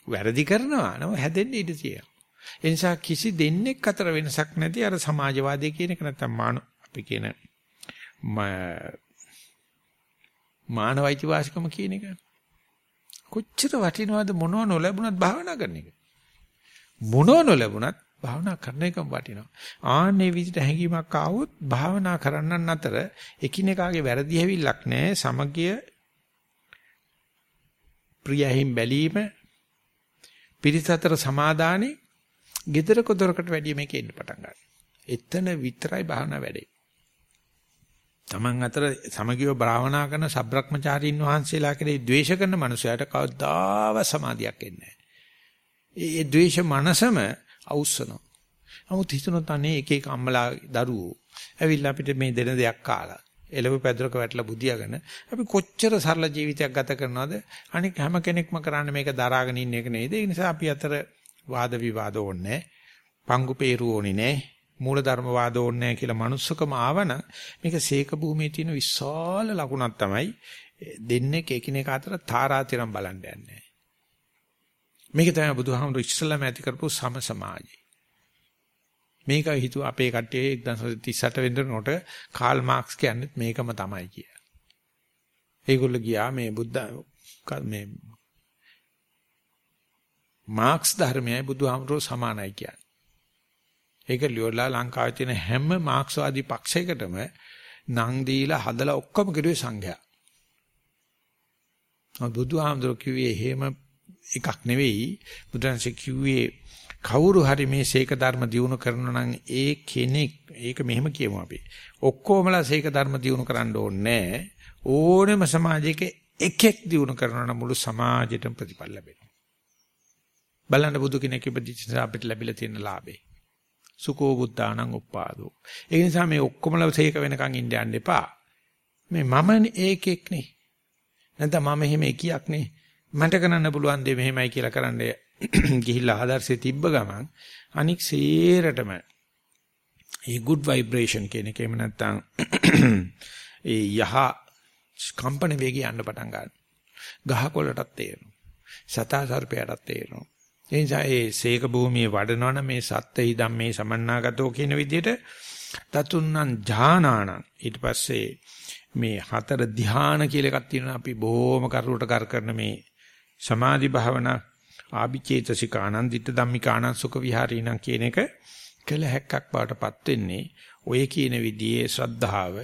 වැරදි කරනවා නම හැදෙන්න ඉඩ තියෙනවා. ඒ නිසා කිසි දෙන්නෙක් අතර වෙනසක් නැති අර සමාජවාදී කියන එක නැත්තම් මාන අපි කියන මානවයිති වාසිකම කියන එක. කොච්චර වටිනවද මොනව නොලැබුණත් භාවනා කරන එක. මොනව නොලැබුණත් භාවනා කරන එකම වටිනවා. ආන්නේ විදිහට හැඟීමක් ආවොත් භාවනා කරන්නන් අතර එකිනෙකාගේ වැරදි හැවිල්ලක් නැහැ. සමගිය ප්‍රියහිම් බැලීම පිරිස අතර සමාදානේ gedara kodorකට වැඩිය මේකේ ඉන්න පටන් ගන්නවා. එතන විතරයි භාවනා වැඩේ. Taman අතර සමගිව භාවනා කරන සබ්‍රක්‍මචාරීන් වහන්සේලා කෙරේ ද්වේෂ කරන මනුස්සයාට කවදාව සමාධියක් එන්නේ නැහැ. ඒ ද්වේෂ මනසම අවුස්සනවා. නමුත් හිතනොත් අනේ එක එක අම්මලා දරුවෝ ඇවිල්ලා අපිට මේ දෙන දෙයක් කාලා එළව පැදුරක වැටලා බුදියාගෙන අපි කොච්චර සරල ජීවිතයක් ගත කරනවද අනික හැම කෙනෙක්ම කරන්නේ මේක දරාගෙන ඉන්න එක නේද ඒ නිසා අපි අතර වාද විවාද ඕනේ පංගු peeru ඕනේ නෑ මූලධර්ම වාද ඕනේ නැහැ කියලා manussකම ආවන මේක සීක භූමියේ තියෙන විශාල ලකුණක් තමයි දෙන්නේ එකිනෙක අතර තාරාතිරම් බලන්න යන්නේ. මේක තමයි බුදුහාමුදුරු ඉස්සල්ලාම ඇති කරපු සම සමාජය. මේක හිතුව අපේ කට්ටිය 1938 වෙනිදාට කාල් මාක්ස් කියන්නේ මේකම තමයි කිය. ඒගොල්ලෝ ගියා මේ බුද්ධ මේ මාක්ස් ධර්මයයි බුදුහාමුදුරු සමානයි කියන්නේ. ඒක ලියවලා ලංකාවේ තියෙන හැම මාක්ස්වාදී පක්ෂයකටම නම් දීලා හදලා ඔක්කොම කිරුවේ සංඝයා. බුදුහාමුදුරුවෝ කිව්වේ එහෙම එකක් නෙවෙයි. බුදුන්සේ කිව්වේ කවුරු හරි මේ සීක ධර්ම දියුණු කරනවා නම් ඒ කෙනෙක් ඒක මෙහෙම කියමු අපි. ඔක්කොමලා සීක ධර්ම දියුණු කරන්න ඕනේ ඕනෙම සමාජයක එකෙක් දියුණු කරනවා නම් මුළු සමාජෙටම ප්‍රතිඵල ලැබෙනවා. බලන්න බුදු කෙනෙක් ඉපදිච්ච අපිට ලැබිලා තියෙන ලාභේ. සුකෝ බුද්ධානං උප්පාදෝ. ඒ නිසා මේ ඔක්කොමලා සේක වෙනකන් ඉන්න යන්න එපා. මේ මම ඒකෙක් නේ. නැත්නම් මම එහෙම එකියක් නේ. මට කරන්න පුළුවන් දේ මෙහෙමයි කියලා කරන්න ගිහිල්ලා ආදර්ශේ තිබ්බ ගමන් අනික් සේරටම ඒ good vibration කියන එක එහෙම නැත්නම් ඒ යහ කම්පන වේගය යන්න පටන් ගන්නවා. ගහකොළටත් තේරෙනවා. සතා සර්පයටත් තේරෙනවා. ඒ නිසා ඒ සීක භූමියේ වඩනවන මේ සත්ත්‍ය ධම්මේ සමන්නාගතෝ කියන විදිහට තතුන්නං ඥානාණං ඊට පස්සේ මේ හතර ධ්‍යාන කියලා එකක් තියෙනවා. අපි බොහොම කරුවට කර කරන මේ සමාධි භාවනා ආභිචේතසිකානං ditta ධම්මිකානං සුඛ විහාරීනං කියන එක කළ හැක්කක් බවටපත් වෙන්නේ. ඔය කියන විදිහේ ශ්‍රද්ධාව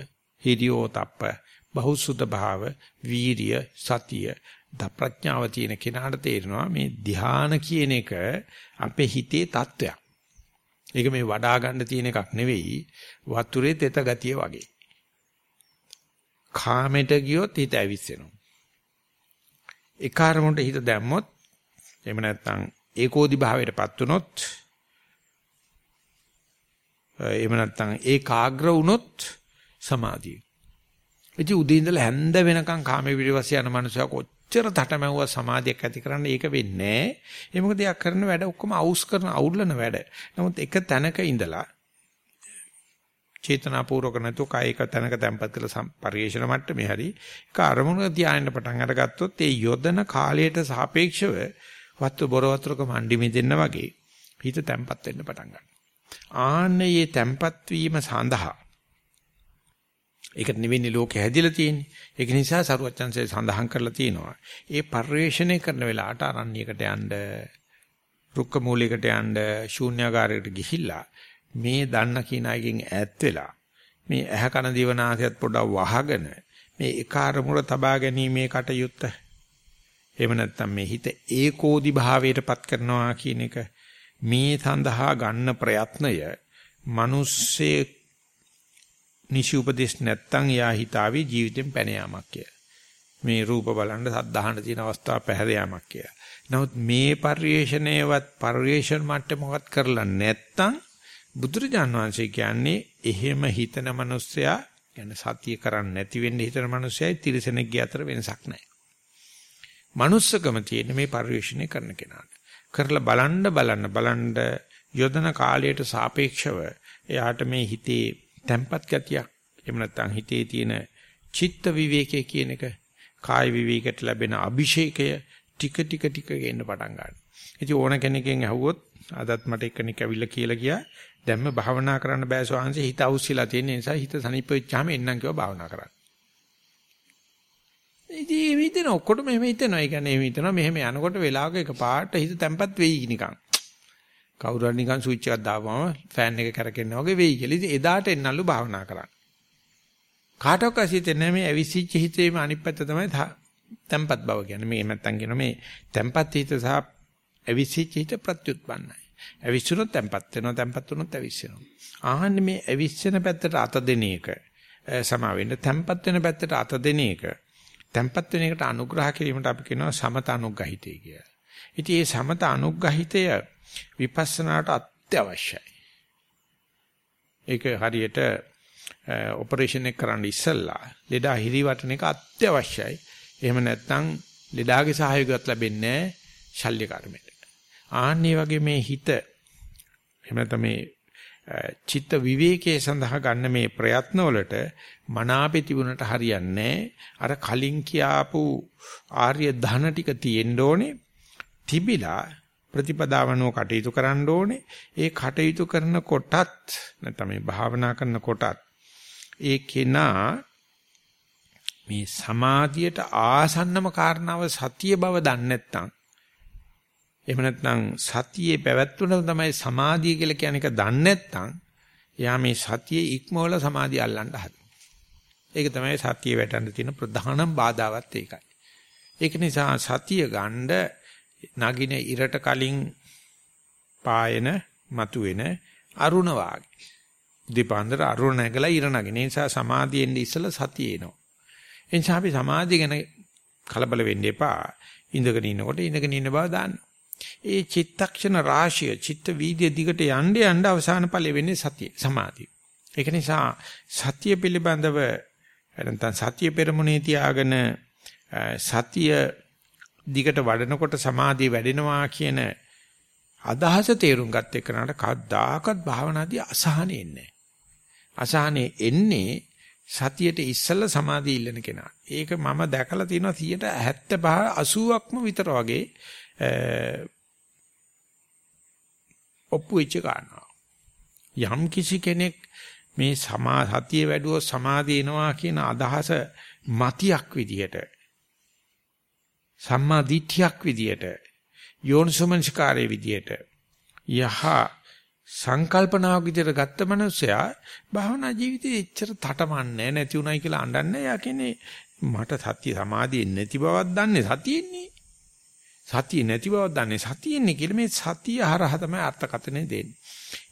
හිරියෝතප්ප බහුසුත භාව වීරිය සතිය ද ප්‍රඥාව තියෙන කෙනාට තේරෙනවා මේ ධ්‍යාන කියන එක අපේ හිතේ தত্ত্বයක්. ඒක මේ වඩා ගන්න තියෙන එකක් නෙවෙයි වතුරේ තෙත ගතිය වගේ. කාමෙට ගියොත් හිත ඇවිස්සෙනවා. ඒ කාර්මුණට හිත දැම්මොත් එහෙම නැත්නම් ඒකෝදි භාවයටපත් වුනොත් එහෙම නැත්නම් ඒකාග්‍ර වුනොත් සමාධිය. ඉතින් උදේ ඉඳලා හැන්ද වෙනකන් කාමයේ පිටවස්ස යන මනුස්සයා කොච්චර තටමැව්වා සමාධියක් ඇති කරන්න ඒක වෙන්නේ නැහැ. ඒ මොකද යා කරන වැඩ ඔක්කොම අවුස් කරන අවුල්ලන වැඩ. නමුත් එක තැනක ඉඳලා චේතනාපූර්වක නැතු කායික තැනක තැම්පත් කළ පරිේශන මට්ටමේ හරි ඒක අරමුණ ධායන පටන් අරගත්තොත් ඒ යොදන කාලයට සාපේක්ෂව වත්තු බොර වතුරක මණ්ඩි මෙදෙන්න වගේ හිත තැම්පත් වෙන්න පටන් ගන්නවා. ආන්නේ තැම්පත් වීම සඳහා ඒකට නෙවෙයි ලෝකෙ හැදිලා තියෙන්නේ. ඒක නිසා සරුවච්චන්සේ සඳහන් කරලා තියෙනවා. ඒ පරිශ්‍රණය කරන වෙලාවට අරණ්‍යයකට යන්න, රුක්ක මූලයකට යන්න, ශූන්‍යාකාරයකට ගිහිල්ලා මේ දන්න කියන අයගෙන් ඈත් වෙලා මේ ඇහ කන දිවනාසයත් පොඩ්ඩක් වහගෙන මේ එක අරමුණ තබා ගැනීමේ කටයුත්ත එහෙම නැත්නම් මේ හිත ඒකෝදි භාවයටපත් කරනවා කියන එක මේ සඳහා ගන්න ප්‍රයත්නය මිනිස්සේ නිසි උපදේශ නැත්තම් යා හිතාවේ ජීවිතෙන් පැන යාමක් කියලා. මේ රූප බලන්න සද්ධාහන තියෙන අවස්ථාව පැහැර යාමක් කියලා. නමුත් මේ පරිේශණයවත් පරිේශන මට්ටමවත් කරලා නැත්තම් බුදුරජාන් වහන්සේ කියන්නේ එහෙම හිතන මිනිස්සයා يعني සතිය කරන්නේ නැති වෙන්න හිතන මිනිස්සයයි තිරසනෙක්ගේ අතර වෙනසක් නැහැ. manussකම තියෙන මේ පරිශ්‍රණය කරන කෙනාට. කරලා බලන්න බලන්න බලන්න යොදන කාලයට සාපේක්ෂව එයාට මේ හිතේ තැම්පත් ගතියක් එහෙම නැත්නම් හිතේ තියෙන චිත්ත විවේකයේ කියන එක කාය විවේකයට ලැබෙන අභිෂේකය ටික ටික ටික ගේන්න පටන් ගන්නවා. ඉතින් ඕන කෙනකින් ඇහුවොත් අදත් මට එක්කෙනෙක් ඇවිල්ලා කියලා ගියා දැම්ම භාවනා කරන්න බෑ ස්වාංශේ හිත අවුස්සලා තියෙන නිසා හිත සනිප වෙච්චාම එන්නම් කිව්වා භාවනා කරන්න. ඉතින් මේ හිතන ඔක්කොටම මෙහෙම හිතනවා. ඒ කියන්නේ මෙහෙම හිතනවා මෙහෙම යනකොට වෙලාවක එක පාට හිත තැම්පත් වෙයි නිකන්. කවුරු හරි නිකන් ස්විච් එකක් දාපුවම ෆෑන් එක කරකෙන්න වගේ වෙයි කියලා. ඉතින් එදාට එන්නලු භාවනා කරන්න. කාටවත් හිතෙන්නේ මේ ඇවිසිච්ච හිතේම අනිත් පැත්ත තමයි තැම්පත් බව කියන්නේ. මේ නැත්තම් කියන මේ තැම්පත් හිත සහ ඇවිසිච්ච හිත ප්‍රත්‍යুৎපන්නයි. ඇවිස්සුනොත් තැම්පත් වෙනවා, තැම්පත් වුනොත් ඇවිස්සෙනවා. ආහන්නේ මේ ඇවිස්සෙන පැත්තට අත දෙන එක සමා වෙන්න තැම්පත් වෙන පැත්තට අත දෙන එක තැම්පත් වෙන එකට අනුග්‍රහ කිරීමට අපි කියනවා සමත අනුග්‍රහිතය කියලා. ඉතින් මේ සමත අනුග්‍රහිතය විපස්සනාට අත්‍යවශ්‍යයි. ඒක හරියට ඔපරේෂන් එක කරන්න ඉස්සෙල්ලා ලෙඩා හිරිවටන එක අත්‍යවශ්‍යයි. එහෙම නැත්නම් ලෙඩාගේ සහයෝගයක් ලැබෙන්නේ ශල්‍ය කර්මයට. ආන්නේ වගේ මේ හිත එහෙම නැත්නම් මේ චිත්ත විවේකයේ සඳහා ගන්න මේ ප්‍රයත්නවලට මනාපේ තිබුණට හරියන්නේ අර කලින් කියාපු ආර්ය ධන ටික තියෙන්න ඕනේ තිබිලා ප්‍රතිපදාවනෝ කටයුතු කරන්න ඕනේ ඒ කටයුතු කරන කොටත් නැත්නම් මේ භාවනා කරන කොටත් ඒ කෙනා මේ සමාධියට ආසන්නම කාරණාව සතිය බව දන්නේ නැත්නම් එහෙම නැත්නම් සතියේ පැවැත්වුණ තමයි සමාධිය කියලා කියන එක දන්නේ නැත්නම් එයා මේ සතියේ ඉක්මවල සමාධිය අල්ලන්න හදනවා. ඒක තමයි සතියේ වැටෙන්න තියෙන ප්‍රධානම බාධාවත් ඒකයි. ඒක නිසා සතිය ගන්න නගින ඉරට කලින් පායන මතුවෙන අරුණ වාගේ. දීපාන්දර අරුණ නැගලා ඉර නගින. ඒ නිසා සමාධියෙන් ඉස්සලා සතිය එනවා. ඒ නිසා අපි සමාධිය ගැන කලබල වෙන්න එපා. ඉඳගෙන ඉන්නකොට ඉඳගෙන ඉන්න බව දාන්න. ඒ චිත්තක්ෂණ රාශිය චිත්ත වීදිය දිගට යන්න යන්න අවසාන ඵලෙ වෙන්නේ සතිය සමාධිය. ඒක නිසා සතිය පිළිබඳව නැත්නම් සතිය පෙරමුණේ තියාගෙන සතිය දිගට වඩනකොට සමාධිය වැඩෙනවා කියන අදහස තේරුම් ගත්ත එකනට කවදාකවත් භාවනාදී අසහනෙ එන්නේ අසහනෙ එන්නේ සතියට ඉස්සෙල්ලා සමාධිය ඉල්ලන කෙනා. ඒක මම දැකලා තියෙනවා 75 80ක්ම විතර වගේ ඔප්පු වෙච්ච ගන්නවා. යම් කිසි කෙනෙක් මේ සමා සතිය වැඩුවොත් සමාධිය එනවා කියන අදහස මතියක් විදියට සම්මා දිට්ඨියක් විදියට යෝනිසමංස්කාරයේ විදියට යහ සංකල්පනාවක් විදියට ගත්ත මනුස්සයා භාවනා ජීවිතේ එච්චර තටමන්නේ නැති උනායි කියලා අඬන්නේ. යා කියන්නේ මට සතිය සමාධිය නැති බවක් දන්නේ සතියෙන්නේ. සතිය නැති බවක් දන්නේ සතියෙන්නේ කියලා මේ සතිය හරහා තමයි අර්ථකථනය දෙන්නේ.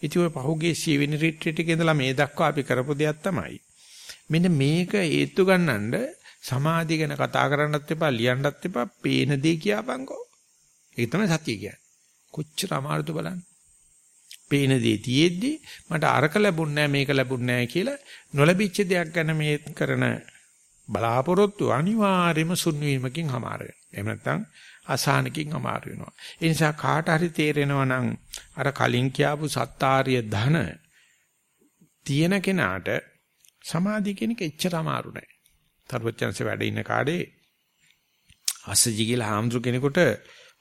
ඉතින් ඔය පහුගිය සීවෙනි රිට්‍රීට් එකේ ඉඳලා මේ දක්වා අපි කරපු දෙයක් තමයි. මෙන්න මේක හේතු ගන්නඳ සමාධිය ගැන කතා කරන්නත් එපා ලියන්නත් එපා පේන දේ කියපන්කෝ. ඒක තමයි සතිය කියන්නේ. කොච්චර අමාරුද බලන්න. පේන දේ තියෙද්දි මට අරක ලැබුණ නැහැ මේක ලැබුණ නැහැ කියලා නොලැබිච්ච දෙයක් ගැන මේ කරන බලාපොරොත්තු අනිවාර්යයෙන්ම සුන් වීමකින් හමාර වෙනවා. එහෙම නැත්නම් අසහනකින් අමාරු වෙනවා. ඒ නිසා කාට හරි තේරෙනවා නම් අර කලින් කියාපු සත්තාරිය ධන තියෙන කෙනාට සමාධිය කියන එක එච්චර අමාරු නෑ. තරුවචන්සේ වැඩ ඉන්න කාඩේ අස්සජි කියලා හාමුදුර කෙනෙකුට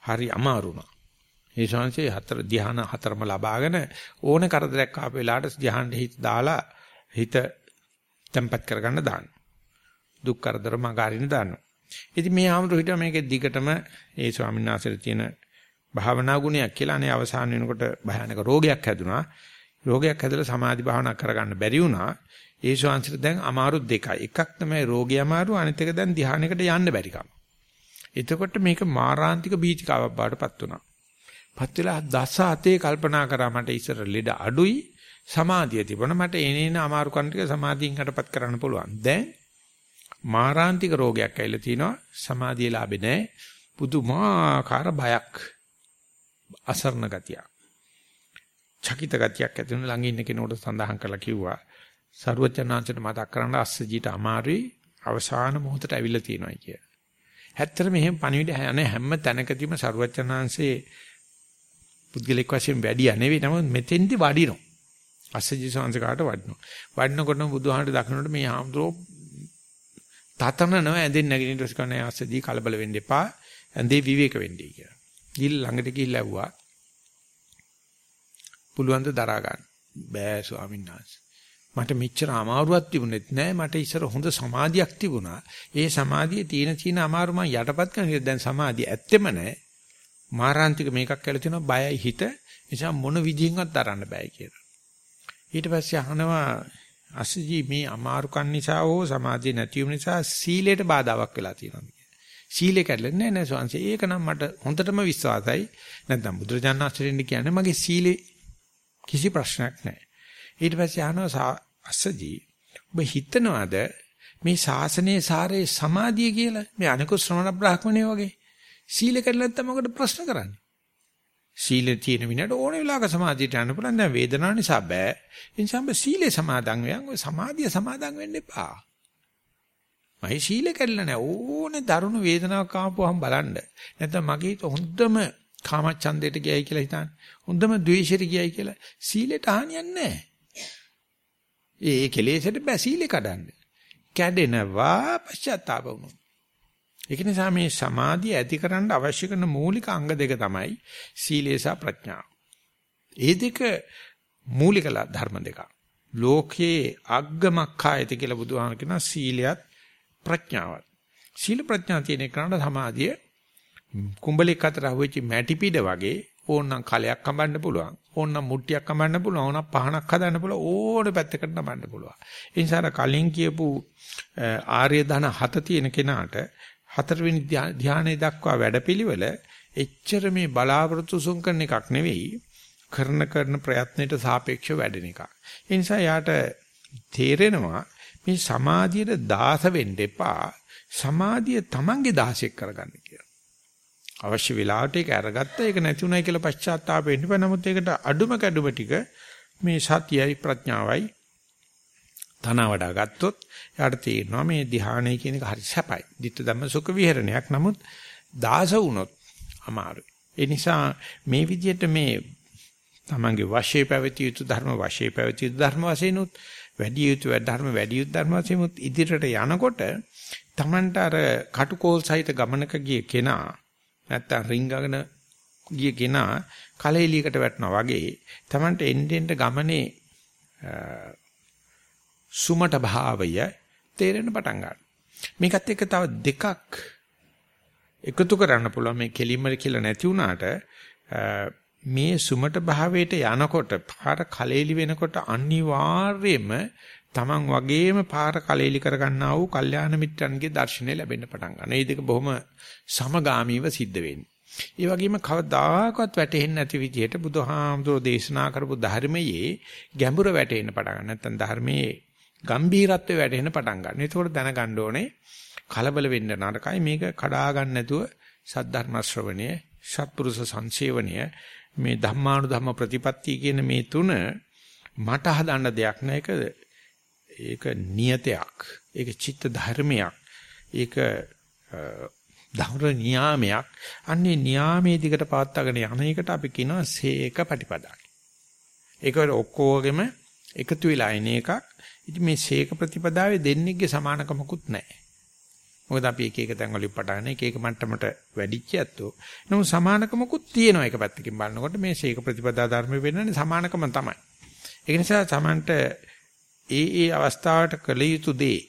හරි අමාරු වුණා. ඒ ශාංශේ හතර ධ්‍යාන හතරම ලබාගෙන ඕන කරදරයක් ආපු වෙලාවට ධ්‍යාන හිත දාලා හිත tempat කරගන්න දාන්න. දුක් කරදර මගහරින්න දානවා. ඉතින් මේ ආමතු හිට මේකේ දිගටම ඒ ස්වාමීන් වහන්සේට තියෙන භාවනා ගුණයක් කියලා අනේ අවසාන වෙනකොට භයානක රෝගයක් හැදුනා. රෝගයක් හැදලා සමාධි භාවනා කරගන්න බැරි වුණා. ඒ ශාන්සිට දැන් අමාරු දෙකයි. එකක් තමයි රෝගය අමාරු අනිත් එක දැන් ධානයකට යන්න බැරි කම. එතකොට මේක මාරාන්තික බීතිකාවක් බාටපත් වුණා. පත් වෙලා දස අතේ කල්පනා කරා මට ඉස්සර ලෙඩ අඩුයි සමාධිය තිබුණා මට එනේන අමාරු කන් ටික සමාධියෙන් හටපත් කරන්න පුළුවන්. දැන් මාරාන්තික රෝගයක් ඇවිල්ලා තිනවා සමාධිය ලාභේ නැහැ. පුදුමාකාර බයක් අසරණ ගතියක්. චකිත ගතියක් ඇති වෙන ළඟ ඉන්න කෙනෙකුට සඳහන් කරලා කිව්වා සරුවචනාංශයට මතක් කරන්න අස්සජීට අමාරුයි අවසාන මොහොතට ඇවිල්ලා තියෙනවා කිය. ඇත්තට මෙහෙම පණිවිඩ යන හැම තැනකදීම සරුවචනාංශේ පුද්ගලික වශයෙන් වැඩි නෙවෙයි නමුත් මෙතෙන්දි වඩිනවා. අස්සජී සංස්කාරට වඩිනවා. වඩිනකොටම බුදුහාමට දකින්නට මේ ආම්ද්‍රෝ තතන නව ඇඳෙන් නැගිටින්න ඊට පස්සේ අස්සජී කලබල වෙන්න එපා. ඇඳේ විවේක වෙන්නයි කියලා. ගිල් ළඟට ගිහිල්ලා ඇව්වා. පුළුවන් ද දරා ගන්න. බෑ ස්වාමීන් වහන්සේ. මට මෙච්චර අමාරුවක් තිබුණෙත් නෑ මට ඉස්සර හොඳ සමාධියක් තිබුණා. ඒ සමාධියේ තියෙන තියෙන අමාරු මම යටපත් කරන දැන් සමාධිය ඇත්තෙම නෑ. මාරාන්තික මේකක් කියලා තියෙනවා බයයි හිත. නිසා මොන විදිහින්වත් දරන්න බෑ කියලා. ඊට පස්සේ අහනවා අසජී මේ අමාරුකම් නිසා හෝ සමාධිය නැති වීම නිසා සීලයට බාධාවක් වෙලා තියෙනවා. සීලේ කැඩෙන්නේ නැහැ නේද ස්වාංශේ. ඒක නම් මට හොඳටම විශ්වාසයි. නැත්නම් බුදුරජාණන් වහන්සේ කියන්නේ මගේ සීලේ කිසි ප්‍රශ්නයක් නැහැ. ඊට පස්සේ අහනවා අස්සජී ඔබ හිතනවාද මේ ශාසනයේ සාරේ සමාධිය කියලා මේ අනිකුත් ශ්‍රමණ බ්‍රාහ්මණය වගේ සීල කැඩලා නැත්නම් මොකටද ප්‍රශ්න කරන්නේ? සීලේ තියෙන විනට ඕන වෙලාවක සමාධියට යන්න පුළුවන්. දැන් වේදනාව නිසා බෑ. ඒ නිසා ඔබ සීලේ සමාදන් වෙයන් ඔය සමාධිය සමාදන් වෙන්න එපා. මගේ සීලේ කැඩලා නැහැ. ඕනේ දරුණු වේදනාවක් ආපුවහම බලන්න. නැත්නම් මගේ හොඳම කාමච්ඡන්දයට ගියයි කියලා හිතන්න. හොඳම ද්වේෂයට ගියයි කියලා සීලෙට හානියක් නැහැ. ඒ කෙලෙසට බෑ සීලේ කඩන්න. කැඩෙනවා පශ්චාත්තාප වුණොත්. ඒක නිසා මේ සමාධිය ඇතිකරන්න අවශ්‍ය කරන මූලික අංග දෙක තමයි සීලය සහ ප්‍රඥාව. ඒ දෙක මූලික ධර්ම දෙක. ලෝකේ අග්ගමක්ඛායති කියලා බුදුහාම කියනවා සීලයත් ප්‍රඥාවත්. සීල ප්‍රඥා තියෙන එකට සමාධිය කුඹලෙක් අතර අහුවෙච්ච මැටි පිට වගේ ඕනනම් කලයක් කඹන්න පුළුවන්. ඕනනම් මුට්ටියක් කඹන්න පුළුවන්. ඕනනම් පහනක් හදන්න පුළුවන්. ඕනේ පැත්තකට නමන්න පුළුවන්. ඒ නිසා කලින් කියපු ආර්ය ධන හත තියෙන කෙනාට හතරවෙනි ධානයේ දක්වා වැඩපිළිවෙල එච්චර මේ බලාපොරොත්තු සුන් කරන එකක් නෙවෙයි කරන කරන ප්‍රයත්නයට සාපේක්ෂව වැඩෙන එකක්. ඒ නිසා යාට තේරෙනවා මේ සමාධියට දාස වෙන්න එපා. සමාධිය Tamange දාසෙක් කරගන්න කියලා. අවශ්‍ය වෙලාවට ඒක අරගත්තා ඒක නැති උනායි කියලා පශ්චාත්තාප වෙන්න බෑ. නමුත් ඒකට අඩුම කැඩුම ටික මේ සතියයි ප්‍රඥාවයි තන වඩා ගත්තොත් යාට තේරෙනවා මේ ධ්‍යානය කියන එක හරි සැපයි. ditta ධම්ම සුඛ විහරණයක්. නමුත් දාස වුණොත් අමාරුයි. ඒ නිසා මේ විදිහට මේ තමන්ගේ වශයේ පැවතිය යුතු ධර්ම වශයේ පැවතිය යුතු ධර්ම වශයෙන් උත් වැඩි යුතු ධර්ම වැඩි යුතු ධර්ම වශයෙන් උත් ඉදිරියට යනකොට තමන්ට අර කටුකෝල් සහිත ගමනක ගිය කෙනා නැත්තම් රිංගගෙන ගිය කෙනා කලෙලියකට වැටෙනවා වගේ තමන්ට එන්නෙන්ට ගමනේ සුමට භාවය තේරෙන්න පටන් ගන්නවා. මේකත් එක්ක තව දෙකක් එකතු කරන්න පුළුවන් මේ කෙලින්ම කියලා නැති වුණාට මේ සුමට භාවයට යනකොට පාර කලෙලි වෙනකොට අනිවාර්යයෙන්ම Taman වගේම පාර කලෙලි කරගන්නා වූ කල්යාණ මිත්‍රන්ගේ දර්ශනය ලැබෙන්න පටන් ගන්නවා. මේ දෙක බොහොම සමගාමීව සිද්ධ වෙන්නේ. ඒ වගේම කවදාකවත් වැටෙන්නේ නැති විදිහට බුදුහාමුදුරෝ දේශනා කරපු ධර්මයේ ගැඹුර වැටෙන්න පටන් ගන්න. නැත්නම් ධර්මයේ ගම්භීරත්වය වැටෙන්න පටන් ගන්න. ඒකෝට දැනගන්න ඕනේ කලබල වෙන්න නරකයි මේක කඩා ගන්න නැතුව සද්ධර්ම ශ්‍රවණය, සත්පුරුෂ සංසේවණය, මේ ධම්මානුධම්ම ප්‍රතිපත්තිය කියන මේ තුන මට හදන්න දෙයක් නෑ. ඒක ඒක නියතයක්. ඒක චිත්ත ධර්මයක්. ඒක ධර්ම නියාමයක්. අන්නේ නියාමයේ දිකට පවත්වාගෙන යන එකට අපි කියනවා සේක ප්‍රතිපදා. ඒක ඔක්කොගෙම එකතු වෙලා එන එකක්. ඉතින් මේ සේක ප්‍රතිපදාවේ දෙන්නේගේ සමානකමකුත් නැහැ. මොකද අපි එක එක තැන් වලින් පටන් එක එක මට්ටමට වැඩිච්ච ඇත්තෝ. නමුත් සමානකමකුත් තියෙනවා එක පැත්තකින් බලනකොට මේ සීක ප්‍රතිපදා ධර්ම වෙන්නනේ සමානකම තමයි. ඒ නිසා සමන්ට ඒ ඒ අවස්ථාවට කළ යුතු දේ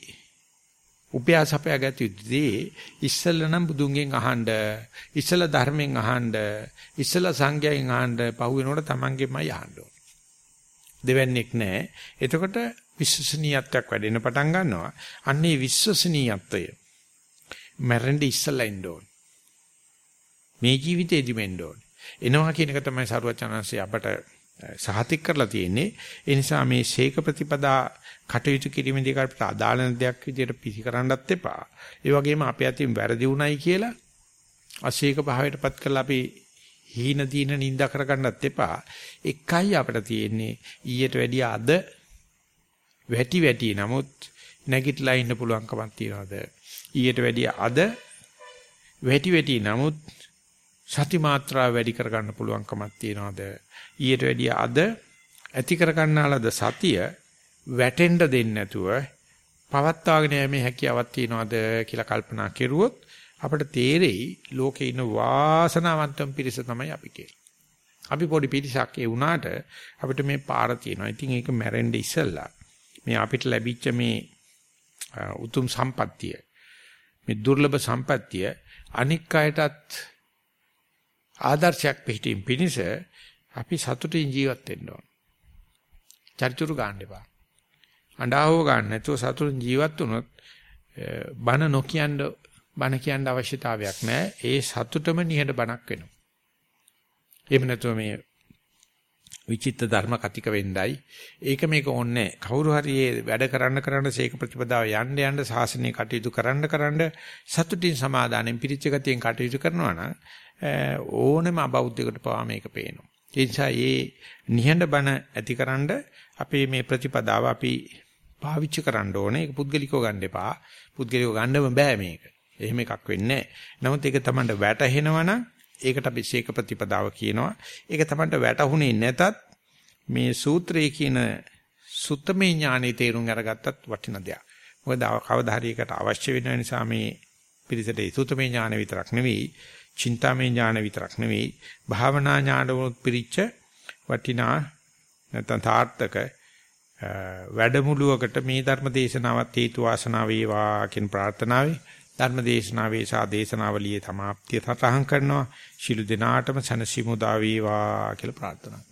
උපයාසපය ගත යුතු දේ ඉස්සෙල්ල නම් බුදුන්ගෙන් අහන්න ඉස්සෙල්ල ධර්මයෙන් අහන්න ඉස්සෙල්ල සංඝයෙන් අහන්න පහු වෙනකොට තමන්ගෙමයි අහන්න ඕන. දෙවන්නේක් නැහැ. එතකොට විශ්වසනීයත්වයක් වැඩෙන පටන් ගන්නවා. අන්නේ විශ්වසනීයත්වය මැරෙන්න ඉස්සලා ඉන්න ඕන. මේ ජීවිතේදි වෙන්න ඕන. එනවා කියන එක තමයි සරුවචනanse අපට සහතික කරලා තියෙන්නේ. ඒ නිසා මේ ශේක ප්‍රතිපදා කටයුතු කිරීමේදී අපිට අදාළ දෙයක් විදියට පිළිකරන්නත් එපා. ඒ වගේම අපේ අතින් වැරදි වුණයි කියලා අශේක භාවයටපත් කරලා අපි හීන දීන නිඳා කරගන්නත් එපා. එකයි අපිට තියෙන්නේ ඊට වැඩිය අද වැටි වැටි නමුත් නැගිටලා ඉන්න පුළුවන්කමක් තියනවාද? ඊට වැඩිය අද වැටි වැටි නමුත් සති මාත්‍රාව වැඩි කරගන්න පුළුවන්කමක් තියනවාද? ඊට වැඩිය අද ඇති කරගන්නාලද සතිය වැටෙන්න දෙන්නේ නැතුව පවත්වාගෙන යෑමේ හැකියාවක් තියනවාද කියලා කල්පනා කෙරුවොත් අපිට තේරෙයි ලෝකේ ඉන්න වාසනාවන්තම පිරිස තමයි අපි කියලා. අපි පොඩි පිරිසක් ඒ වුණාට අපිට මේ පාර තියෙනවා. ඉතින් ඒක මැරෙන්න ඉස්සෙල්ලා මේ අපිට ලැබිච්ච මේ උතුම් සම්පත්තිය මේ දුර්ලභ සම්පත්තිය අනික් අයටත් ආදර්ශයක් පිටින් පිනිස අපි සතුටින් ජීවත් වෙන්න ඕන. චරිචුරු ගන්න එපා. අඬාවෝ ගන්න නැතුව සතුටින් ජීවත් වුණොත් බන නොකියන්න බන කියන්න අවශ්‍යතාවයක් නැහැ. ඒ සතුටම නිහඬ බණක් වෙනවා. එහෙම නැතුව මේ විචිත්ත ධර්ම කතික වෙන්නයි ඒක මේක ඕනේ කවුරු හරි වැඩ කරන්න කරන්න සීක ප්‍රතිපදාව යන්න යන්න සාසනීය කටයුතු කරන්න කරන්න සතුටින් සමාදානෙන් පිරිච්ච ගතියෙන් කටයුතු කරනවා නම් ඕනෙම අබෞද්ධයකට පවා මේක පේනවා. ඒ නිසා මේ නිහඬ බණ ඇතිකරනද අපේ මේ ප්‍රතිපදාව අපි පාවිච්චි කරන්න ඕනේ. ඒක පුද්ගලිකව ගන්න එපා. පුද්ගලිකව ගන්නම බෑ මේක. එහෙම එකක් වෙන්නේ නැහැ නමුත් ඒක තමයි වැටහෙනවනම් ඒකට අපි ශේක ප්‍රතිපදාව කියනවා. ඒක තමයි වැටහුනේ නැතත් මේ සූත්‍රයේ කියන සුත්තමේ ඥානෙ තේරුම් අරගත්තත් වටින දෙයක්. මොකද කවදා හරි එකට අවශ්‍ය වෙන නිසා මේ පිළිසෙට සුත්තමේ ඥාන විතරක් නෙවෙයි, චින්තාමේ ඥාන විතරක් නෙවෙයි, භාවනා ඥාන වලත් පිරිච්ච වටිනා නැත්නම් තාර්ථක වැඩමුළුවකට මේ ධර්ම දේශනාවත් හේතු වාසනා වේවා කියන ප්‍රාර්ථනාවයි ධර්ම දේශනාවේ සා දේශනාවලියේ සමාප්තිය සටහන් කරනවා. ශිළු දිනාටම සනසිමුදා වේවා කියලා ප්‍රාර්ථනා